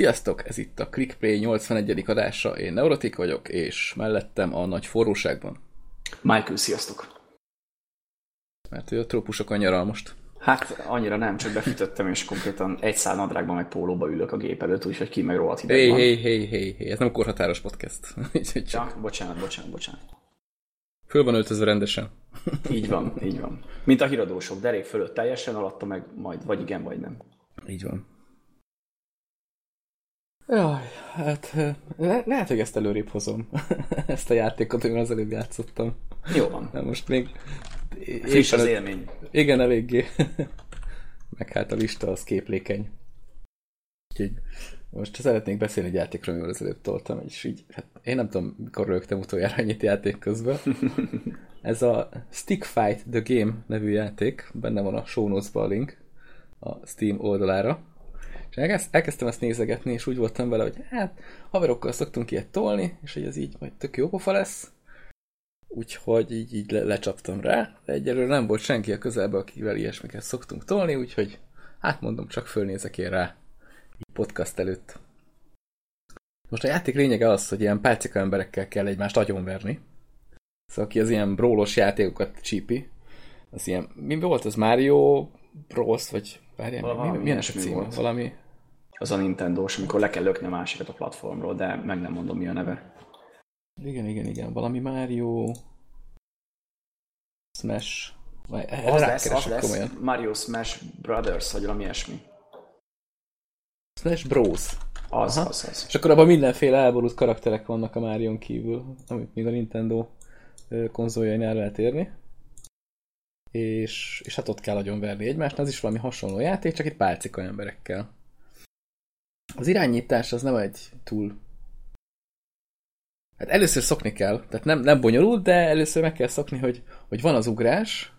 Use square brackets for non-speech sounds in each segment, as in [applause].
Sziasztok, ez itt a ClickPlay 81. adása, én Neurotik vagyok, és mellettem a nagy forróságban. Michael, sziasztok! Mert ő a trópusokon nyaral most. Hát annyira nem, csak befűtöttem, és konkrétan egy szál nadrágban meg pólóba ülök a gép előtt, úgyhogy ki meg rohadt hideg van. hé, hé, hé, hé, ez nem korhatáros podcast. [laughs] Csak Ja, bocsánat, bocsánat, bocsánat. Föl van öltözve rendesen. [laughs] Így van, így van. Mint a híradósok, derék fölött teljesen, alatta meg majd vagy igen, vagy nem. Így van. Jaj, hát le- lehet, hogy ezt előrébb hozom. [laughs] ezt a játékot, amivel az előbb játszottam. Jó van. De most még... Friss az élmény. Igen, eléggé. [laughs] Meg hát a lista az képlékeny. Úgyhogy most szeretnék beszélni egy játékról, amivel az előbb toltam, és így, hát én nem tudom, mikor rögtem utoljára ennyit játék közben. [laughs] Ez a Stick Fight The Game nevű játék, benne van a show notes a link a Steam oldalára. Elkezd- elkezdtem ezt nézegetni, és úgy voltam vele, hogy hát haverokkal szoktunk ilyet tolni, és hogy ez így majd tök jó pofa lesz. Úgyhogy így, így le, lecsaptam rá, de egyelőre nem volt senki a közelben, akivel ilyesmiket szoktunk tolni, úgyhogy hát mondom, csak fölnézek én rá így podcast előtt. Most a játék lényege az, hogy ilyen pálcika emberekkel kell egymást agyonverni. Szóval aki az ilyen brólos játékokat csípi, az ilyen, mi volt az Mario Bros, vagy várjál, mi, Valami mi, milyen a ilyesmi címe? volt. Valami, Az a nintendo amikor le kell lökni a másikat a platformról, de meg nem mondom mi a neve. igen, igen, igen, valami Mario Smash, vagy Az lesz, az lesz komolyan. Mario Smash Brothers, vagy valami ilyesmi. Smash Bros. Az, Aha. az, az. És akkor abban mindenféle elborult karakterek vannak a Marion kívül, amit még a Nintendo konzoljain el lehet érni. És, és hát ott kell agyon verni egymást, az is valami hasonló játék, csak itt pálcika emberekkel. Az irányítás az nem egy túl... Hát először szokni kell, tehát nem, nem bonyolult, de először meg kell szokni, hogy, hogy van az ugrás,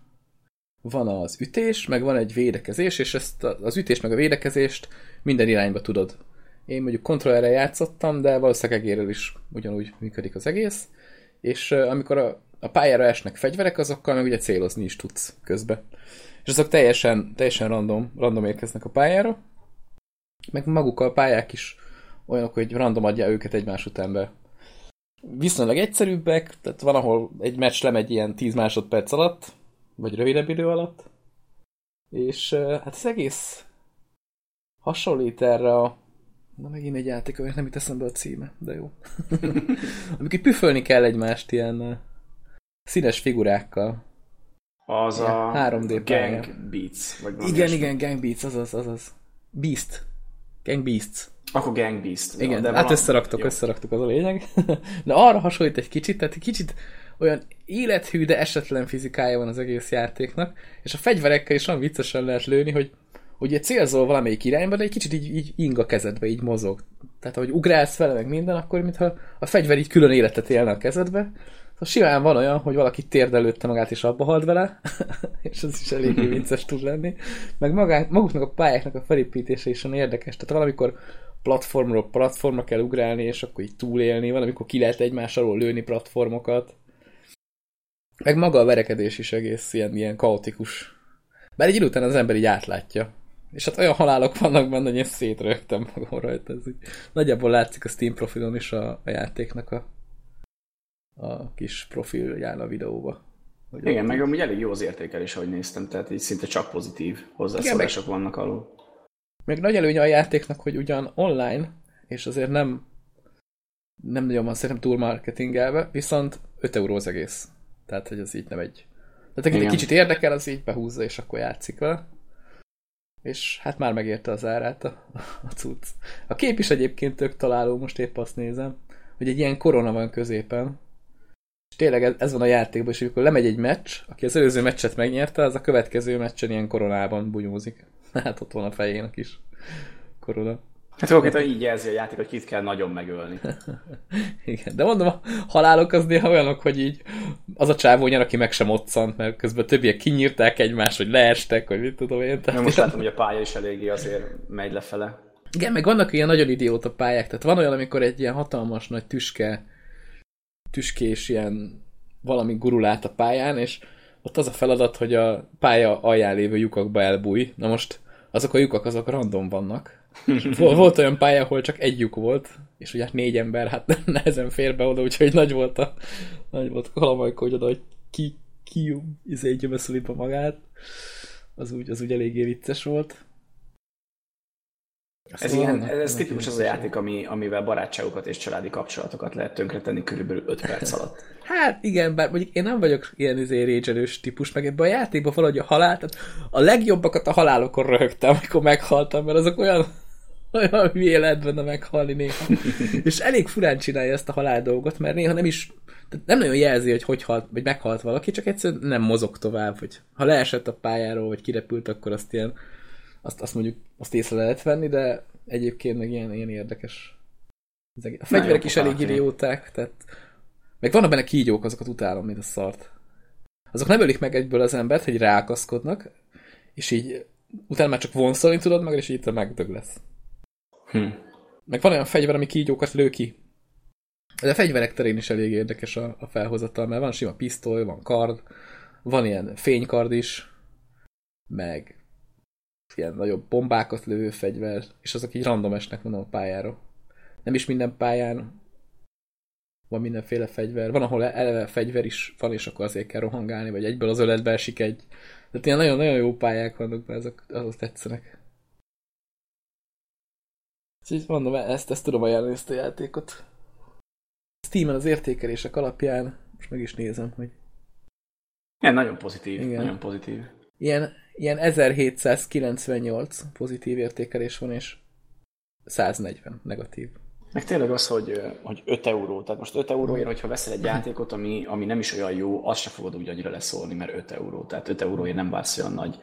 van az ütés, meg van egy védekezés, és ezt az ütés meg a védekezést minden irányba tudod. Én mondjuk kontrollerre játszottam, de valószínűleg egérrel is ugyanúgy működik az egész, és amikor a, a pályára esnek fegyverek, azokkal meg ugye célozni is tudsz közbe. És azok teljesen, teljesen random, random érkeznek a pályára, meg maguk a pályák is olyanok, hogy random adja őket egymás után be. Viszonylag egyszerűbbek, tehát van, ahol egy meccs lemegy ilyen 10 másodperc alatt, vagy rövidebb idő alatt, és hát az egész hasonlít erre a Na megint egy játék, aminek nem jut eszembe a címe, de jó. [laughs] Amikor püfölni kell egymást ilyen színes figurákkal. Az Igen, a 3D pálya. Gang Beats, vagy Igen, igen, Gang Beats, azaz, azaz. Beast. Gang Beasts. Akkor Gang Beast. Igen, de hát valami- összeraktok, jó. összeraktok, az a lényeg. [laughs] De arra hasonlít egy kicsit, tehát egy kicsit olyan élethű, de esetlen fizikája van az egész játéknak, és a fegyverekkel is olyan viccesen lehet lőni, hogy hogy egy célzol valamelyik irányba, de egy kicsit így, így ing a kezedbe, így mozog. Tehát, ahogy ugrálsz vele, meg minden, akkor mintha a fegyver így külön életet élne a kezedbe. Szóval simán van olyan, hogy valaki térdelőtte magát és abba halt vele, [laughs] és az is eléggé [laughs] vicces tud lenni. Meg magán, maguknak a pályáknak a felépítése is olyan érdekes. Tehát valamikor platformról platformra kell ugrálni, és akkor így túlélni, van, amikor ki lehet egymás alól lőni platformokat. Meg maga a verekedés is egész ilyen, ilyen kaotikus. Bár egy idő után az ember így átlátja. És hát olyan halálok vannak benne, hogy én szétrögtem magam rajta. Ez így. Nagyjából látszik a Steam profilon is a, a játéknak a, a kis profilján a videóba. Hogy Igen, ott meg amúgy elég jó az értékelés, ahogy néztem, tehát így szinte csak pozitív hozzászólások vannak alul. Még nagy előnye a játéknak, hogy ugyan online, és azért nem nem nagyon van szerintem túl marketingelve, viszont 5 euró az egész. Tehát, hogy az így nem egy... Tehát akit egy Igen. kicsit érdekel, az így behúzza, és akkor játszik vele. És hát már megérte az árát a, a cucc. A kép is egyébként tök találó, most épp azt nézem, hogy egy ilyen korona van középen. És tényleg ez, ez van a játékban, és amikor lemegy egy meccs, aki az előző meccset megnyerte, az a következő meccsen ilyen koronában bunyózik. [laughs] Hát ott van a fején a kis korona. Hát konkrétan így jelzi a játék, hogy kit kell nagyon megölni. [laughs] Igen, de mondom, a halálok az néha olyanok, hogy így az a csávó nyer, aki meg sem otszant, mert közben többiek kinyírták egymást, vagy leestek, vagy mit tudom én. Tehát most látom, hogy a pálya is eléggé azért megy lefele. Igen, meg vannak ilyen nagyon idióta pályák, tehát van olyan, amikor egy ilyen hatalmas nagy tüske, tüskés ilyen valami gurul át a pályán, és ott az a feladat, hogy a pálya alján lévő lyukakba elbúj. Na most azok a lyukak azok random vannak. [laughs] Volt olyan pálya, ahol csak egy lyuk volt, és ugye hát négy ember, hát [laughs] nehezen fér be oda, úgyhogy nagy volt a, nagy volt a kalamajka, hogy oda, hogy ki, ki izé magát. Az úgy, az úgy eléggé vicces volt. Ez, ilyen, ez tipikus az a játék, ami, amivel barátságokat és családi kapcsolatokat lehet tönkretenni körülbelül 5 perc [laughs] alatt. Hát igen, bár mondjuk én nem vagyok ilyen izé régyelős típus, meg ebben a játékban valahogy a halál, tehát a legjobbakat a halálokon röhögtem, amikor meghaltam, mert azok olyan, olyan hülye lehet benne meghalni néha. [laughs] és elég furán csinálja ezt a halál dolgot, mert néha nem is, tehát nem nagyon jelzi, hogy hogy halt, vagy meghalt valaki, csak egyszerűen nem mozog tovább, hogy ha leesett a pályáról, vagy kirepült, akkor azt ilyen azt, azt mondjuk azt észre lehet venni, de egyébként meg ilyen, ilyen érdekes. A fegyverek is elég idióták, tehát meg vannak benne kígyók, azokat utálom, mint a szart. Azok nem ölik meg egyből az embert, hogy ráakaszkodnak, és így utána már csak vonszolni tudod meg, és így itt megdög lesz. Hm. Meg van olyan fegyver, ami kígyókat lő ki. De a fegyverek terén is elég érdekes a, a felhozatal, mert van sima pisztoly, van kard, van ilyen fénykard is, meg ilyen nagyobb bombákat lövő fegyver, és azok így random esnek mondom a pályára. Nem is minden pályán van mindenféle fegyver. Van, ahol eleve fegyver is van, és akkor azért kell rohangálni, vagy egyből az öletbe esik egy. Tehát ilyen nagyon-nagyon jó pályák vannak, mert azok, azok tetszenek. Úgyhogy mondom, ezt, ezt tudom ajánlani, ezt a játékot. Steam-en az értékelések alapján, most meg is nézem, hogy... Igen, nagyon pozitív, Igen. nagyon pozitív. Ilyen ilyen 1798 pozitív értékelés van, és 140 negatív. Meg tényleg az, hogy, hogy 5 euró. Tehát most 5 euróért, hogyha veszel egy játékot, ami, ami nem is olyan jó, azt se fogod úgy annyira leszólni, mert 5 euró. Tehát 5 euróért nem vársz olyan nagy,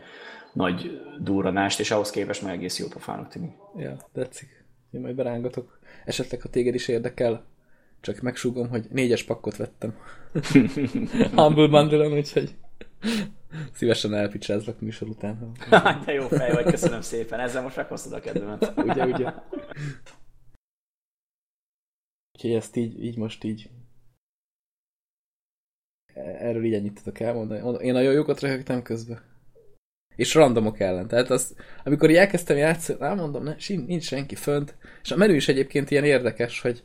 nagy durranást, és ahhoz képest meg egész jó pofának tűnik. Ja, tetszik. Én majd berángatok. Esetleg, ha téged is érdekel, csak megsúgom, hogy négyes pakkot vettem. [laughs] Humble bundle úgyhogy Szívesen elpicsázlak műsor után. Te jó fej vagy, köszönöm szépen. Ezzel most meghoztad a kedvemet. ugye, ugye. Úgyhogy ezt így, így most így erről így ennyit tudok elmondani. Én nagyon jókat röhögtem közben. És randomok ellen. Tehát az, amikor így elkezdtem játszani, nem mondom, ne, nincs senki fönt. És a menü is egyébként ilyen érdekes, hogy,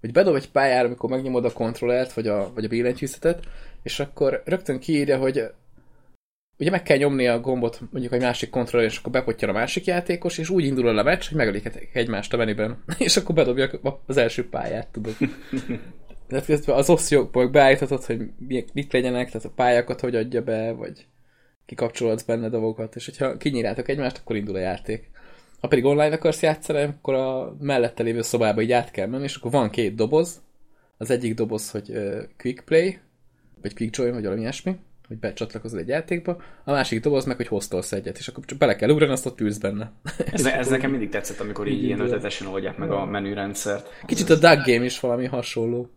hogy bedob egy pályára, amikor megnyomod a kontrollert, vagy a, vagy a billentyűzetet, és akkor rögtön kiírja, hogy ugye meg kell nyomni a gombot mondjuk egy másik kontroller, és akkor bepottyan a másik játékos, és úgy indul el a meccs, hogy megölik egymást a menüben, [laughs] és akkor bedobja az első pályát, tudod. [laughs] Tehát az opciókból beállíthatod, hogy mik legyenek, tehát a pályákat hogy adja be, vagy kikapcsolhatsz benne dolgokat, és hogyha kinyírjátok egymást, akkor indul a játék. Ha pedig online akarsz játszani, akkor a mellette lévő szobába így át kell menni, és akkor van két doboz. Az egyik doboz, hogy uh, Quick Play, vagy Quick Join, vagy valami ilyesmi, hogy becsatlakozol egy játékba, a másik doboz meg, hogy hoztolsz egyet, és akkor csak bele kell ugrani, azt ott ülsz benne. Ez, ez nekem mindig tetszett, amikor így ilyen ötletesen oldják meg a menürendszert. Kicsit a Duck Game is valami hasonló.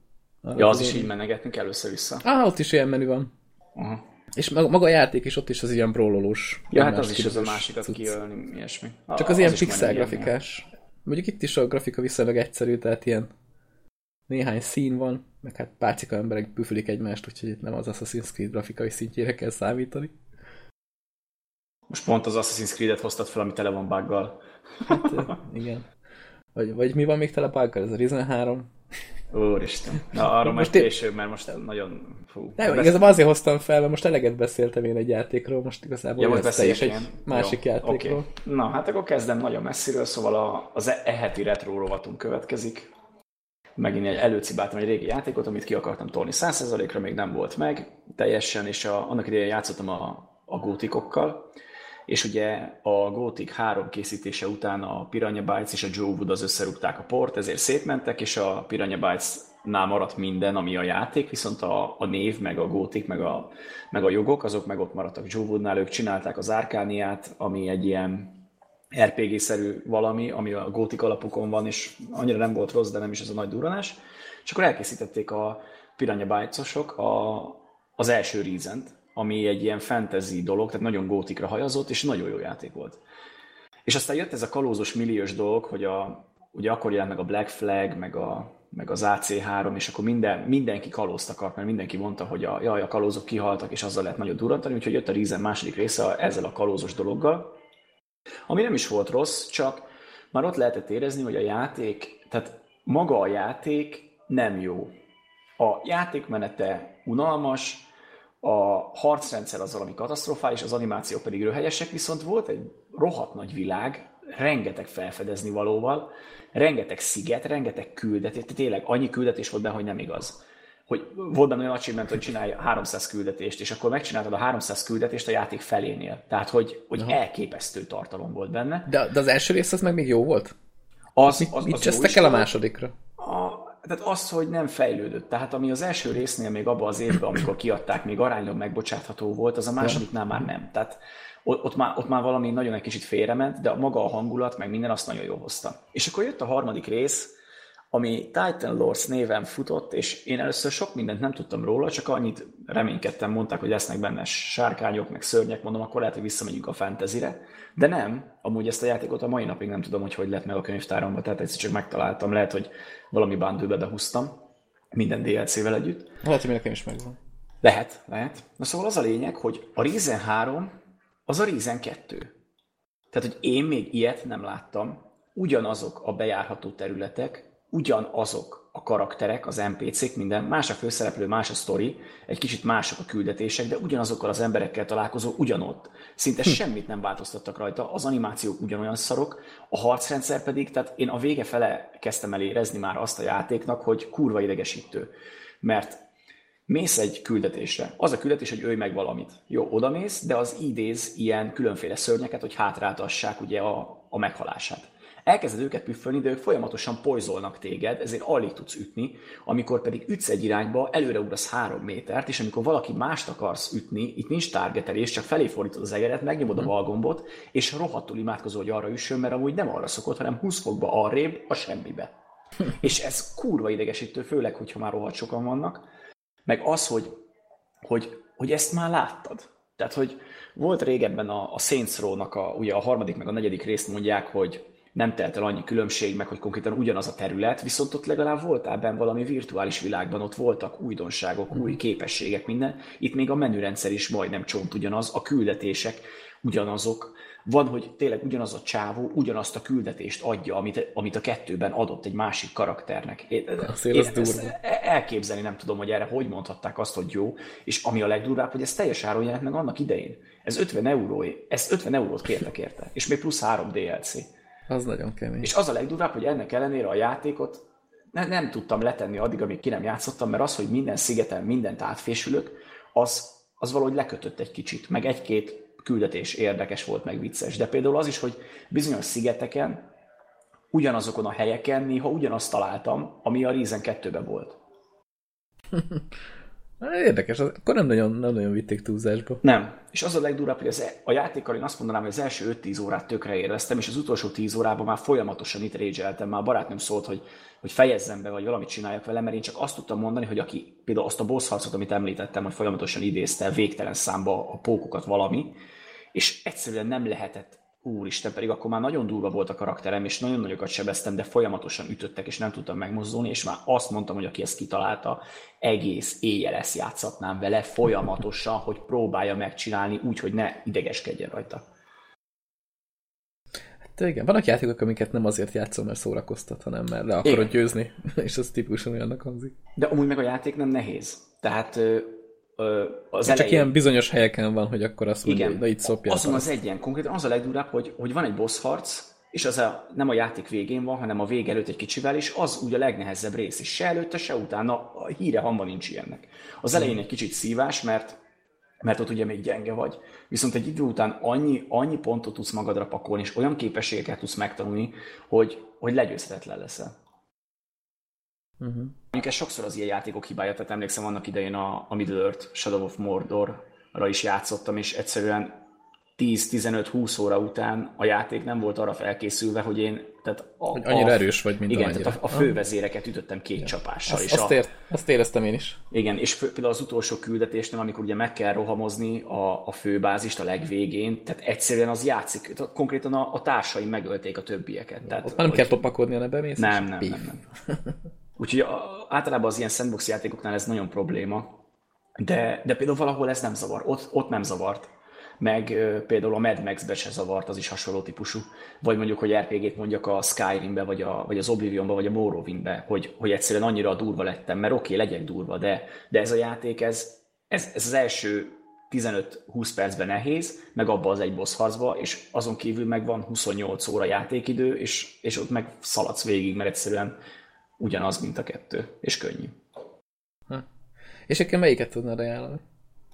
Ja, az is így mennegetni kell össze-vissza. Ah, ott is ilyen menü van. Aha. És maga a játék is ott is az ilyen brólolós. Ja, hát az is az a másikat kiölni, ilyesmi. Csak az, az ilyen pixel grafikás. Mondjuk itt is a grafika viszonylag egyszerű, tehát ilyen néhány szín van, meg hát párcika emberek büfülik egymást, úgyhogy itt nem az Assassin's Creed grafikai szintjére kell számítani. Most pont az Assassin's Creed-et hoztad fel, ami tele van buggal. Hát, igen. Vagy, vagy mi van még tele buggal? Ez a Risen 3? Úristen. Na, arról most majd később, mert most nagyon... Fú, nem, igazából azért hoztam fel, mert most eleget beszéltem én egy játékról, most igazából ja, most te is egy másik Jó, játékról. Okay. Na, hát akkor kezdem nagyon messziről, szóval a, az eheti retro rovatunk következik megint egy előcibáltam egy régi játékot, amit ki akartam tolni 100%-ra, még nem volt meg teljesen, és a, annak idején játszottam a, a gótikokkal, és ugye a Gothic 3 készítése után a Piranha Bytes és a Joe Wood az összerúgták a port, ezért szétmentek, és a Piranha Bytes nál maradt minden, ami a játék, viszont a, a név, meg a gótik, meg a, meg a jogok, azok meg ott maradtak Joe Woodnál, ők csinálták az Árkániát, ami egy ilyen RPG-szerű valami, ami a gótik alapokon van, és annyira nem volt rossz, de nem is ez a nagy duranás. És akkor elkészítették a Piranha bytes a, az első reason ami egy ilyen fantasy dolog, tehát nagyon gótikra hajazott, és nagyon jó játék volt. És aztán jött ez a kalózos milliós dolog, hogy a, ugye akkor jelent meg a Black Flag, meg, a, meg az AC3, és akkor minden, mindenki kalózt akart, mert mindenki mondta, hogy a, jaj, a kalózok kihaltak, és azzal lehet nagyon durantani, úgyhogy jött a Reason második része ezzel a kalózos dologgal, Ami nem is volt rossz, csak már ott lehetett érezni, hogy a játék, tehát maga a játék nem jó. A játékmenete unalmas, a harcrendszer az valami katasztrofális, az animációk pedig röhelyesek, viszont volt egy rohadt nagy világ, rengeteg felfedezni valóval, rengeteg sziget, rengeteg küldetés, tényleg annyi küldetés volt benne, hogy nem igaz. Hogy volt benne olyan achievement, hogy csinálj 300 küldetést, és akkor megcsináltad a 300 küldetést a játék felénél. Tehát, hogy, hogy elképesztő tartalom volt benne. De, de az első rész az meg még jó volt? Az, Mit, az, mit az csesztek el a másodikra? A, tehát az, hogy nem fejlődött. Tehát ami az első résznél még abban az évben, amikor kiadták, még aránylag megbocsátható volt, az a másodiknál már nem. Tehát ott már, ott már valami nagyon egy kicsit félrement, de maga a hangulat, meg minden azt nagyon jól hozta. És akkor jött a harmadik rész, ami Titan Lords néven futott, és én először sok mindent nem tudtam róla, csak annyit reménykedtem, mondták, hogy lesznek benne sárkányok, meg szörnyek, mondom, akkor lehet, hogy visszamegyünk a fantasyre. De nem, amúgy ezt a játékot a mai napig nem tudom, hogy hogy lett meg a könyvtáromba, tehát egyszer csak megtaláltam, lehet, hogy valami bundle behúztam, minden DLC-vel együtt. Lehet, hogy nekem is megvan. Lehet, lehet. Na szóval az a lényeg, hogy a Ryzen 3 az a Ryzen 2. Tehát, hogy én még ilyet nem láttam. Ugyanazok a bejárható területek, ugyanazok a karakterek, az NPC-k, minden, más a főszereplő, más a sztori, egy kicsit mások a küldetések, de ugyanazokkal az emberekkel találkozó ugyanott. Szinte hm. semmit nem változtattak rajta, az animációk ugyanolyan szarok, a harcrendszer pedig, tehát én a vége fele kezdtem el érezni már azt a játéknak, hogy kurva idegesítő. Mert mész egy küldetésre. Az a küldetés, hogy ölj meg valamit. Jó, odamész, de az idéz ilyen különféle szörnyeket, hogy hátráltassák ugye a, a meghalását. Elkezded őket püffölni, de ők folyamatosan poizolnak téged, ezért alig tudsz ütni, amikor pedig ütsz egy irányba, előre ugrasz három métert, és amikor valaki mást akarsz ütni, itt nincs targetelés, csak felé fordítod az egeret, megnyomod a mhm. balgombot, és rohadtul imádkozol, hogy arra üssön, mert amúgy nem arra szokott, hanem 20 fokba arrébb a semmibe. és ez kurva idegesítő, főleg, hogyha már rohadt sokan vannak. Meg az, hogy, hogy, hogy ezt már láttad. Tehát, hogy volt régebben a, a Saints Row-nak a, ugye a harmadik meg a negyedik részt mondják, hogy nem telt el annyi különbség, meg hogy konkrétan ugyanaz a terület, viszont ott legalább voltál benne valami virtuális világban, ott voltak újdonságok, új képességek, minden. Itt még a menürendszer is majdnem csont ugyanaz, a küldetések ugyanazok. Van, hogy tényleg ugyanaz a csávó ugyanazt a küldetést adja, amit, amit a kettőben adott egy másik karakternek. Én, én ezt elképzelni nem tudom, hogy erre hogy mondhatták azt, hogy jó, és ami a legdurvább, hogy ez teljes áron jelent meg annak idején. Ez 50 euró, ezt 50 eurót kértek érte, és még plusz 3 DLC. Az nagyon kemény. És az a legdurvább, hogy ennek ellenére a játékot ne, nem tudtam letenni addig, amíg ki nem játszottam, mert az, hogy minden szigeten mindent átfésülök, az, az valahogy lekötött egy kicsit, meg egy-két küldetés érdekes volt, meg vicces. De például az is, hogy bizonyos szigeteken, ugyanazokon a helyeken néha ugyanazt találtam, ami a Reason 2-ben volt. [laughs] Érdekes, akkor nem nagyon, nem nagyon vitték túlzásba. Nem. És az a legdurább, hogy az, e- a játékkal én azt mondanám, hogy az első 5-10 órát tökre éreztem, és az utolsó 10 órában már folyamatosan itt rage már a barátnőm szólt, hogy, hogy fejezzem be, vagy valamit csináljak vele, mert én csak azt tudtam mondani, hogy aki például azt a boss harcot, amit említettem, hogy folyamatosan idézte végtelen számba a pókokat valami, és egyszerűen nem lehetett úristen, pedig akkor már nagyon durva volt a karakterem, és nagyon nagyokat sebeztem, de folyamatosan ütöttek, és nem tudtam megmozdulni, és már azt mondtam, hogy aki ezt kitalálta, egész éjjel ezt játszatnám vele folyamatosan, hogy próbálja megcsinálni úgy, hogy ne idegeskedjen rajta. Hát igen, vannak játékok, amiket nem azért játszom, mert szórakoztat, hanem mert le akarod igen. győzni, [laughs] és az tipikusan olyannak hangzik. De amúgy meg a játék nem nehéz. Tehát az Csak ilyen bizonyos helyeken van, hogy akkor azt mondja, hogy itt szopja. Azon az egyen, konkrétan az a legdurább, hogy, hogy van egy boss harc, és az a, nem a játék végén van, hanem a vég előtt egy kicsivel, és az ugye a legnehezebb rész, és se előtte, se utána a híre hamba nincs ilyennek. Az elején egy kicsit szívás, mert mert ott ugye még gyenge vagy. Viszont egy idő után annyi, annyi pontot tudsz magadra pakolni, és olyan képességeket tudsz megtanulni, hogy, hogy legyőzhetetlen leszel. Uh-huh. Mondjuk ez sokszor az ilyen játékok hibája, tehát emlékszem annak idején a, a Middle-earth Shadow of Mordor-ra is játszottam, és egyszerűen 10-15-20 óra után a játék nem volt arra felkészülve, hogy én tehát a, hogy annyira a, erős vagy, mint Igen, tehát a, a fővezéreket ütöttem két igen. csapással. Azt, és azt, a, ér, azt éreztem én is. Igen, és fő, például az utolsó küldetésnél, amikor ugye meg kell rohamozni a, a főbázist a legvégén, tehát egyszerűen az játszik, tehát konkrétan a, a társaim megölték a többieket. Tehát, Ott már nem kell topakodni, hanem bemész? Nem, nem, nem, nem. [laughs] Úgyhogy általában az ilyen sandbox játékoknál ez nagyon probléma, de, de például valahol ez nem zavar, ott, ott nem zavart. meg ö, például a Mad Max-be se zavart, az is hasonló típusú. Vagy mondjuk, hogy RPG-t mondjak a Skyrimbe, vagy, a, vagy az Oblivionba, vagy a Morrowindbe, hogy, hogy egyszerűen annyira durva lettem, mert oké, okay, legyek durva, de, de ez a játék, ez, ez, ez az első 15-20 percben nehéz, meg abba az egy boss harcba, és azon kívül meg van 28 óra játékidő, és, és ott meg szaladsz végig, mert egyszerűen ugyanaz, mint a kettő, és könnyű. Ha. És akkor melyiket tudnád ajánlani?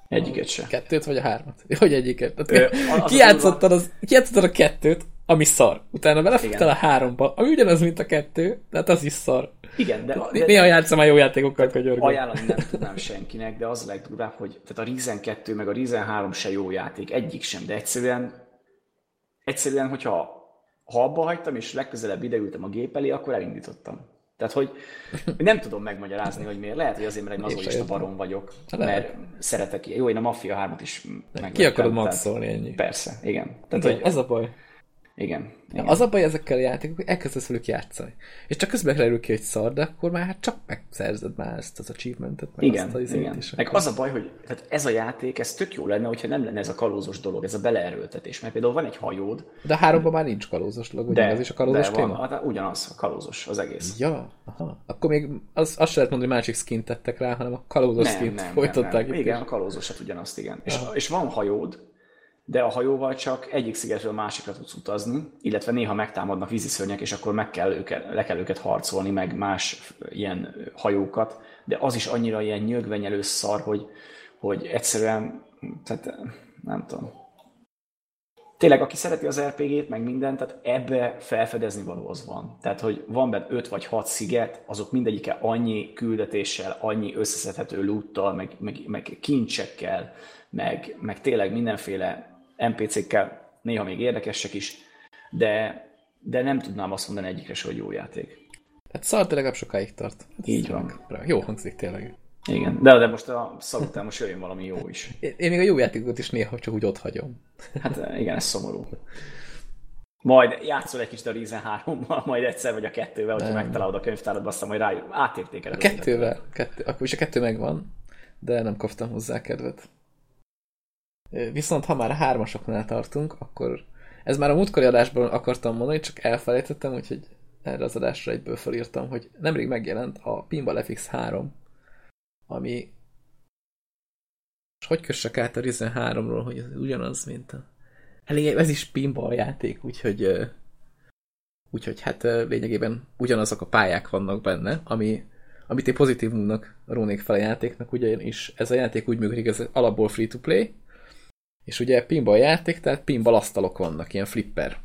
Egyiket se. Kettőt vagy a hármat? [laughs] Vagy egyiket? Tehát, kijátszottad, az, kijátszottad a kettőt, ami szar. Utána belefogtál a háromba, ami ugyanaz, mint a kettő, de hát az is szar. Igen, de... de Néha játszom a jó játékokkal, könyörgöm. Ajánlani nem tudnám senkinek, de az a legdurvább, hogy tehát a Ryzen 2 meg a Ryzen 3 se jó játék, egyik sem, de egyszerűen, egyszerűen, hogyha ha abba hagytam, és legközelebb ideültem a gép elé, akkor elindítottam. Tehát, hogy nem tudom megmagyarázni, hogy miért. Lehet, hogy azért, mert egy mazolista barom vagyok, mert szeretek. Jó, én a Mafia 3-at is meg. Ki akarod maxolni ennyi? Persze, igen. Tehát, igen, hogy... Ez a baj. Igen. igen. Az a baj ezekkel a játékok, hogy elkezdesz velük játszani. És csak közben kerül ki egy szar, de akkor már hát csak megszerzed már ezt az achievementet. Meg igen, azt az igen. Is, meg az a baj, hogy tehát ez a játék, ez tök jó lenne, hogyha nem lenne ez a kalózos dolog, ez a beleerőltetés. Mert például van egy hajód. De a háromban már nincs kalózos dolog, de, az is a kalózos de téma? Van, hát ugyanaz, a kalózos az egész. Ja, aha. Akkor még az, azt sem lehet mondani, hogy másik skint tettek rá, hanem a kalózos nem, skint nem, folytották. Nem, nem. Igen, a kalózosat ugyanazt, igen. És, és van hajód, de a hajóval csak egyik szigetről másikra tudsz utazni, illetve néha megtámadnak víziszörnyek, és akkor meg kell őket, le kell őket harcolni, meg más ilyen hajókat, de az is annyira ilyen nyögvenyelő szar, hogy, hogy egyszerűen, tehát nem tudom. Tényleg, aki szereti az RPG-t, meg mindent, tehát ebbe felfedezni való az van. Tehát, hogy van benne 5 vagy 6 sziget, azok mindegyike annyi küldetéssel, annyi összeszedhető lúttal, meg, meg, meg kincsekkel, meg, meg tényleg mindenféle NPC-kkel néha még érdekesek is, de, de nem tudnám azt mondani egyikre se, hogy jó játék. Hát szar legalább sokáig tart. Hát Így van. Meg, jó hangzik tényleg. Igen, de, de most a szar után most jöjjön valami jó is. [laughs] Én, én még a jó játékokat is néha csak úgy ott hagyom. Hát igen, ez szomorú. Majd játszol egy kicsit a Ryzen 3 majd egyszer vagy a kettővel, hogyha megtalálod a könyvtáradba, aztán majd rájön, átértékeled. A kettővel, kettő, akkor is a kettő megvan, de nem kaptam hozzá kedvet. Viszont ha már a hármasoknál tartunk, akkor ez már a múltkori adásban akartam mondani, csak elfelejtettem, úgyhogy erre az adásra egyből felírtam, hogy nemrég megjelent a Pinball FX3, ami és hogy kössek át a Risen 3-ról, hogy ez ugyanaz, mint a... Elég, ez is pinball játék, úgyhogy úgyhogy hát lényegében ugyanazok a pályák vannak benne, ami, amit én pozitívumnak rónék fel a játéknak, ugyanis ez a játék úgy működik, ez alapból free-to-play, és ugye pinball játék, tehát pinball asztalok vannak, ilyen flipper.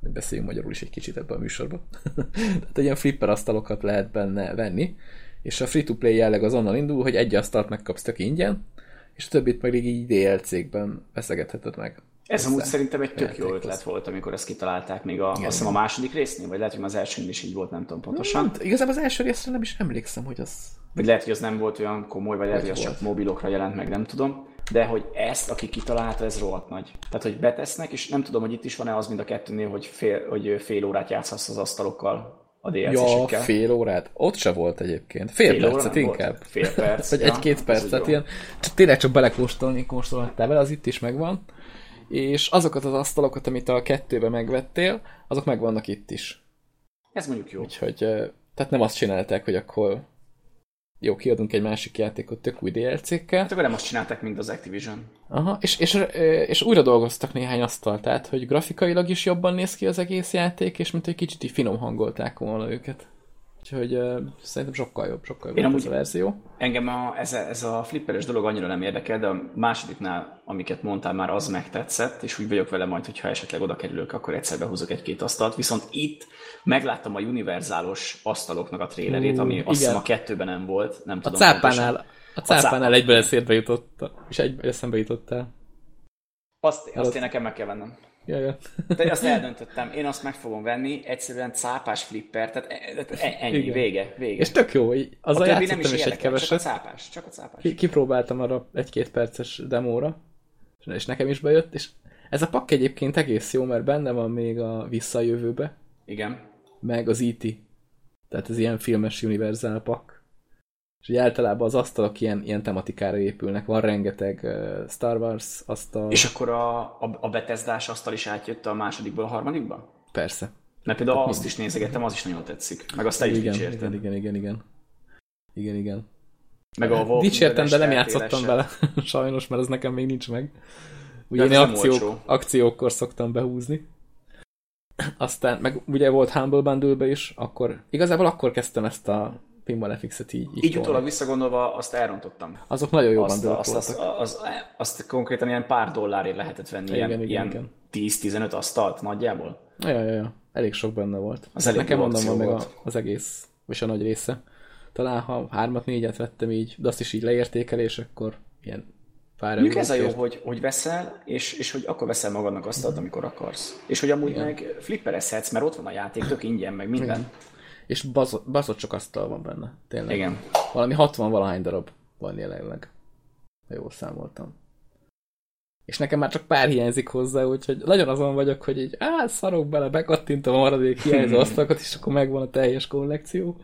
Beszéljünk magyarul is egy kicsit ebben a műsorban. [laughs] tehát ilyen flipper asztalokat lehet benne venni, és a free-to-play jelleg az onnan indul, hogy egy asztalt megkapsz tök ingyen, és a többit meg így DLC-kben veszegetheted meg. Ez amúgy szerintem egy tök jó ötlet volt, amikor ezt kitalálták még a, azt hiszem a második résznél, vagy lehet, hogy az első is így volt, nem tudom pontosan. Nem, igazából az első részre nem is emlékszem, hogy az... Vagy lehet, hogy az nem volt olyan komoly, vagy lehet, hogy az csak mobilokra jelent meg, nem tudom de hogy ezt, aki kitalálta, ez rohadt nagy. Tehát, hogy betesznek, és nem tudom, hogy itt is van-e az, mint a kettőnél, hogy fél, hogy fél órát játszhatsz az asztalokkal a DLC-sekkel. Ja, fél órát? Ott se volt egyébként. Fél, fél percet inkább. Volt. Fél [laughs] perc. Vagy ja, egy-két percet, ilyen. Csak tényleg csak belekóstolni, kóstolhattál vele, az itt is megvan. És azokat az asztalokat, amit a kettőbe megvettél, azok megvannak itt is. Ez mondjuk jó. Úgyhogy, tehát nem azt csinálták, hogy akkor jó, kiadunk egy másik játékot tök új DLC-kkel. Hát akkor nem azt csinálták, mint az Activision. Aha, és, és, és újra dolgoztak néhány asztalt, tehát hogy grafikailag is jobban néz ki az egész játék, és mint egy kicsit így finom hangolták volna őket. Úgyhogy uh, szerintem sokkal jobb, sokkal jobb Én amúgy, ez a verzió. Engem a, ez, a, ez a flipperes dolog annyira nem érdekel, de a másodiknál, amiket mondtál már, az megtetszett, és úgy vagyok vele majd, hogyha esetleg oda kerülök, akkor egyszer behúzok egy-két asztalt. Viszont itt megláttam a univerzálos asztaloknak a trélerét, ami uh, azt hiszem a kettőben nem volt. Nem a tudom cápánál, a cápánál egyben eszérbe jutott, és egyben eszembe jutottál. Azt, azt én nekem meg kell vennem. Ja, ja. De azt eldöntöttem, én azt meg fogom venni, egyszerűen cápás flipper, tehát e, e, ennyi, Igen. vége, vége. És tök jó, az a játszottam nem is, is egy keveset. Csak a cápás, csak a cápás. Ki, kipróbáltam arra egy-két perces demóra, és nekem is bejött, és ez a pak egyébként egész jó, mert benne van még a visszajövőbe. Igen. Meg az E.T. Tehát ez ilyen filmes univerzál pak. És ugye általában az asztalok ilyen, ilyen tematikára épülnek. Van rengeteg uh, Star Wars asztal. És akkor a, a, a Bethesda-s asztal is átjött a másodikból a harmadikba? Persze. Mert például Tehát azt is nézegettem, az is nagyon tetszik. Meg azt te is igen, igen, igen, igen, igen. Igen. Meg a Dicsértem, de nem játszottam vele, [laughs] sajnos, mert az nekem még nincs meg. Ugye én akciók, akciókkor szoktam behúzni. Aztán, meg ugye volt Humble bundle is, akkor igazából akkor kezdtem ezt a Pinball FX-et így. Így utólag visszagondolva azt elrontottam. Azok nagyon jó Azt, azt, azt, azt, azt, konkrétan ilyen pár dollárért lehetett venni, Igen, ilyen, igen, ilyen igen. 10-15 asztalt nagyjából. Ja, ja, ja. Elég sok benne volt. Az elég Nekem mondom, van meg a, az egész, és a nagy része. Talán ha hármat, négyet vettem így, de azt is így leértékelés, akkor ilyen pár Mondjuk ez a jó, hogy, hogy veszel, és, és hogy akkor veszel magadnak asztalt, amikor akarsz. És hogy amúgy Igen. meg flipperezhetsz, mert ott van a játék, tök ingyen, meg minden. Igen. És bazott, bazott csak asztal van benne. Tényleg. Igen. Valami 60 valahány darab van jelenleg. Ha jól számoltam. És nekem már csak pár hiányzik hozzá, úgyhogy nagyon azon vagyok, hogy így, á, szarok bele, bekattintom a maradék hiányzó asztalokat, és akkor megvan a teljes kollekció.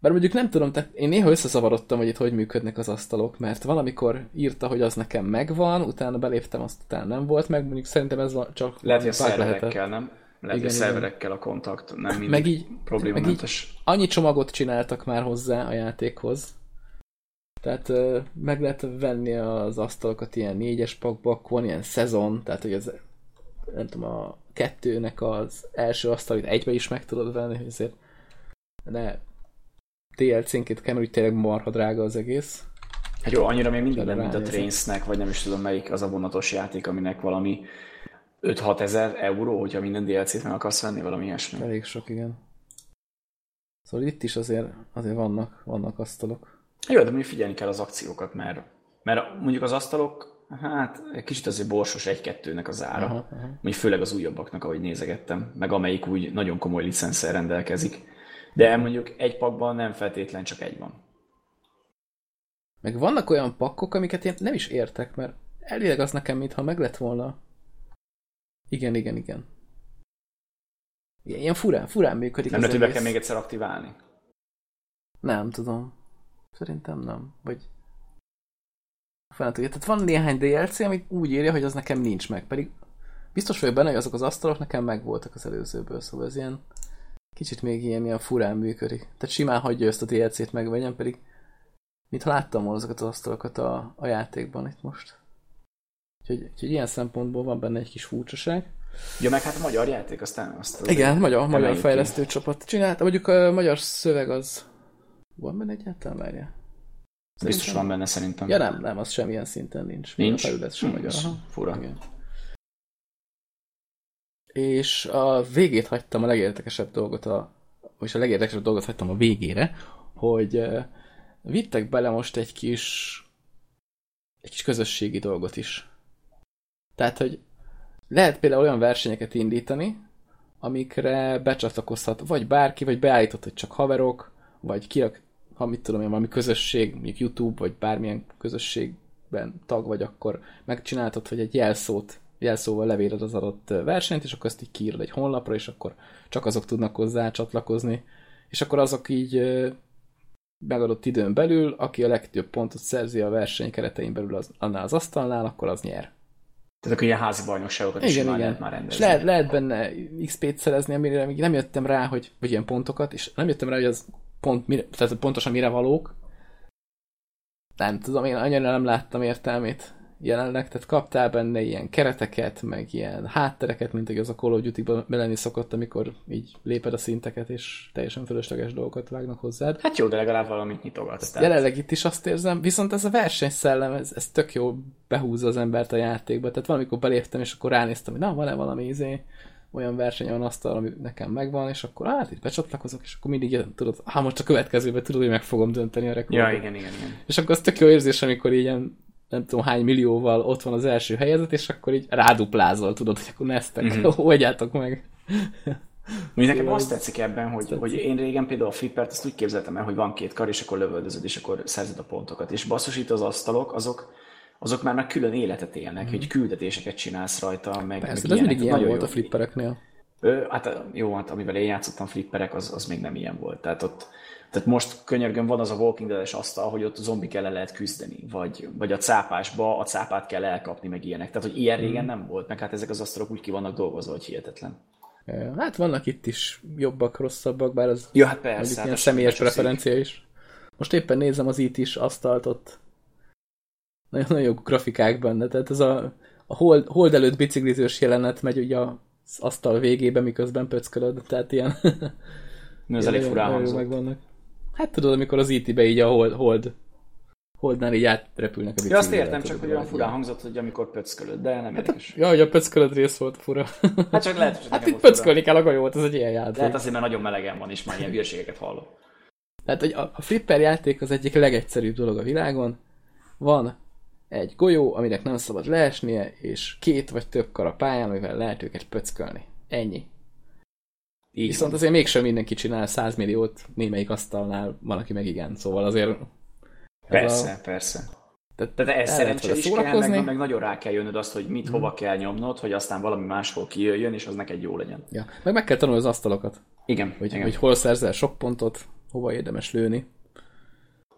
Bár mondjuk nem tudom, tehát én néha összezavarodtam, hogy itt hogy működnek az asztalok, mert valamikor írta, hogy az nekem megvan, utána beléptem, azt utána nem volt meg, mondjuk szerintem ez csak Lehet, hogy a lehetett. nem? Lehet, Igen, hogy a szerverekkel a kontakt nem mindig Meg így, problémamentes. annyi csomagot csináltak már hozzá a játékhoz. Tehát meg lehet venni az asztalokat ilyen négyes pakba, akkor van ilyen szezon, tehát hogy az nem tudom, a kettőnek az első asztalit egybe is meg tudod venni, hogy azért ne DLC-nként kell, úgy tényleg marha drága az egész. Hát jó, annyira még mindig nem, mint a. Trainsnek, vagy nem is tudom melyik az a vonatos játék, aminek valami 5-6 ezer euró, hogyha minden DLC-t meg akarsz venni, valami ilyesmi. Elég sok, igen. Szóval itt is azért, azért vannak, vannak asztalok. Jó, de mondjuk figyelni kell az akciókat, mert, mert mondjuk az asztalok, hát egy kicsit azért borsos egy-kettőnek az ára. Aha, aha. Mondjuk főleg az újabbaknak, ahogy nézegettem, meg amelyik úgy nagyon komoly licenszel rendelkezik. De mondjuk egy pakban nem feltétlen csak egy van. Meg vannak olyan pakkok, amiket én nem is értek, mert elvileg az nekem, mintha meg lett volna. Igen, igen, igen. Ilyen furán, furán működik Nem lehet, hogy be kell még egyszer aktiválni. Nem tudom. Szerintem nem. Vagy... Tudja. Tehát van néhány DLC, amit úgy írja, hogy az nekem nincs meg. Pedig biztos vagyok benne, hogy azok az asztalok nekem megvoltak az előzőből. Szóval ez ilyen kicsit még ilyen, ilyen furán működik. Tehát simán hagyja ezt a DLC-t megvegyem, pedig mintha láttam volna azokat az asztalokat a, a játékban itt most. Úgyhogy, úgyhogy ilyen szempontból van benne egy kis furcsaság. Ja, meg hát a magyar játék, aztán azt azért Igen, magyar, magyar emeljük ki. fejlesztő csapat csinálta. Mondjuk a magyar szöveg az... Van benne egyáltalán, várja? Biztos van benne szerintem. Ja nem, nem, az semmilyen szinten nincs. Nincs? A felület sem Hm, magyar. fura. Igen. És a végét hagytam a legérdekesebb dolgot, a, és a legérdekesebb dolgot hagytam a végére, hogy vittek bele most egy kis egy kis közösségi dolgot is. Tehát, hogy lehet például olyan versenyeket indítani, amikre becsatlakozhat vagy bárki, vagy beállított, hogy csak haverok, vagy kirak, ha mit tudom én, valami közösség, mondjuk YouTube, vagy bármilyen közösségben tag vagy, akkor megcsináltad, hogy egy jelszót, jelszóval levéred az adott versenyt, és akkor ezt így kiírod egy honlapra, és akkor csak azok tudnak hozzá csatlakozni, és akkor azok így megadott időn belül, aki a legtöbb pontot szerzi a verseny keretein belül az, annál az asztalnál, akkor az nyer. Tehát akkor ilyen házi bajnokságokat is Igen, már igen. lehet már És rendezni. lehet, lehet benne XP-t szerezni, amire még nem jöttem rá, hogy, vagy ilyen pontokat, és nem jöttem rá, hogy az pont, mire, tehát pontosan mire valók. Nem tudom, én annyira nem láttam értelmét jelenleg, tehát kaptál benne ilyen kereteket, meg ilyen háttereket, mint hogy az a Call of Duty-ban lenni szokott, amikor így léped a szinteket, és teljesen fölösleges dolgokat vágnak hozzád. Hát jó, de legalább valamit nyitogatsz. Tehát... Jelenleg itt is azt érzem, viszont ez a versenyszellem, ez, ez tök jó behúzza az embert a játékba. Tehát valamikor beléptem, és akkor ránéztem, hogy na, van-e valami izé, olyan verseny van asztal, ami nekem megvan, és akkor hát itt becsatlakozok, és akkor mindig ilyen, tudod, ha most a következőben tudod, hogy meg fogom dönteni a rekordot. Ja, igen, igen, igen. És akkor az tök jó érzés, amikor ilyen nem tudom hány millióval ott van az első helyezet, és akkor így ráduplázol, tudod, hogy akkor neztek, Mhm. mm-hmm. [laughs] oldjátok meg. Mondjuk nekem Szóval azt tetszik ebben, hogy, tetszik. hogy én régen például a flippert azt úgy képzeltem el, hogy van két kar, és akkor lövöldözöd, és akkor szerzed a pontokat. És basszus itt az asztalok, azok, azok már meg külön életet élnek, hogy küldetéseket csinálsz rajta, meg. Persze, meg ez mindig ilyen volt jó. a flippereknél. Ö, hát jó, hát amivel én játszottam flipperek, az, az még nem ilyen volt. Tehát ott tehát most könyörgön van az a Walking Dead-es asztal, hogy ott zombik ellen lehet küzdeni, vagy, vagy a cápásba a cápát kell elkapni, meg ilyenek. Tehát, hogy ilyen régen nem volt, meg hát ezek az asztalok úgy ki vannak dolgozva, hogy hihetetlen. Hát vannak itt is jobbak, rosszabbak, bár az ja, hát persze, hát ilyen személyes preferencia is. Most éppen nézem az itt is asztalt ott. Nagyon, nagyon jó grafikák benne, tehát ez a, a hold, hold előtt biciklizős jelenet megy ugye az asztal végébe, miközben pöckölöd, tehát ilyen... Ez elég furán megvannak. Hát tudod, amikor az IT-be így a hold, hold holdnál így átrepülnek a biciklivel. Ja, azt értem, csak hogy olyan furán hangzott, hogy amikor pöckölöd, de nem hát érdekes. Ja, hogy a pöckölöd rész volt fura. Hát csak lehet, hogy Hát itt pöckölni kell a golyót, ez egy ilyen játék. Lehet azért, mert nagyon melegen van, és már ilyen hülyeségeket hallok. Tehát, hogy a flipper játék az egyik legegyszerűbb dolog a világon. Van egy golyó, aminek nem szabad leesnie, és két vagy több kar a pályán, amivel lehet őket pöckölni. Ennyi. Így Viszont azért mégsem mindenki csinál 100 milliót, némelyik asztalnál van, aki meg igen. Szóval azért... Persze, a... persze. Tehát, Tehát ez szerencsé is kell, meg, meg, nagyon rá kell jönnöd azt, hogy mit, hmm. hova kell nyomnod, hogy aztán valami máshol kijöjjön, és az neked jó legyen. Ja. Meg meg kell tanulni az asztalokat. Igen. Hogy, igen. hogy hol szerzel sok pontot, hova érdemes lőni.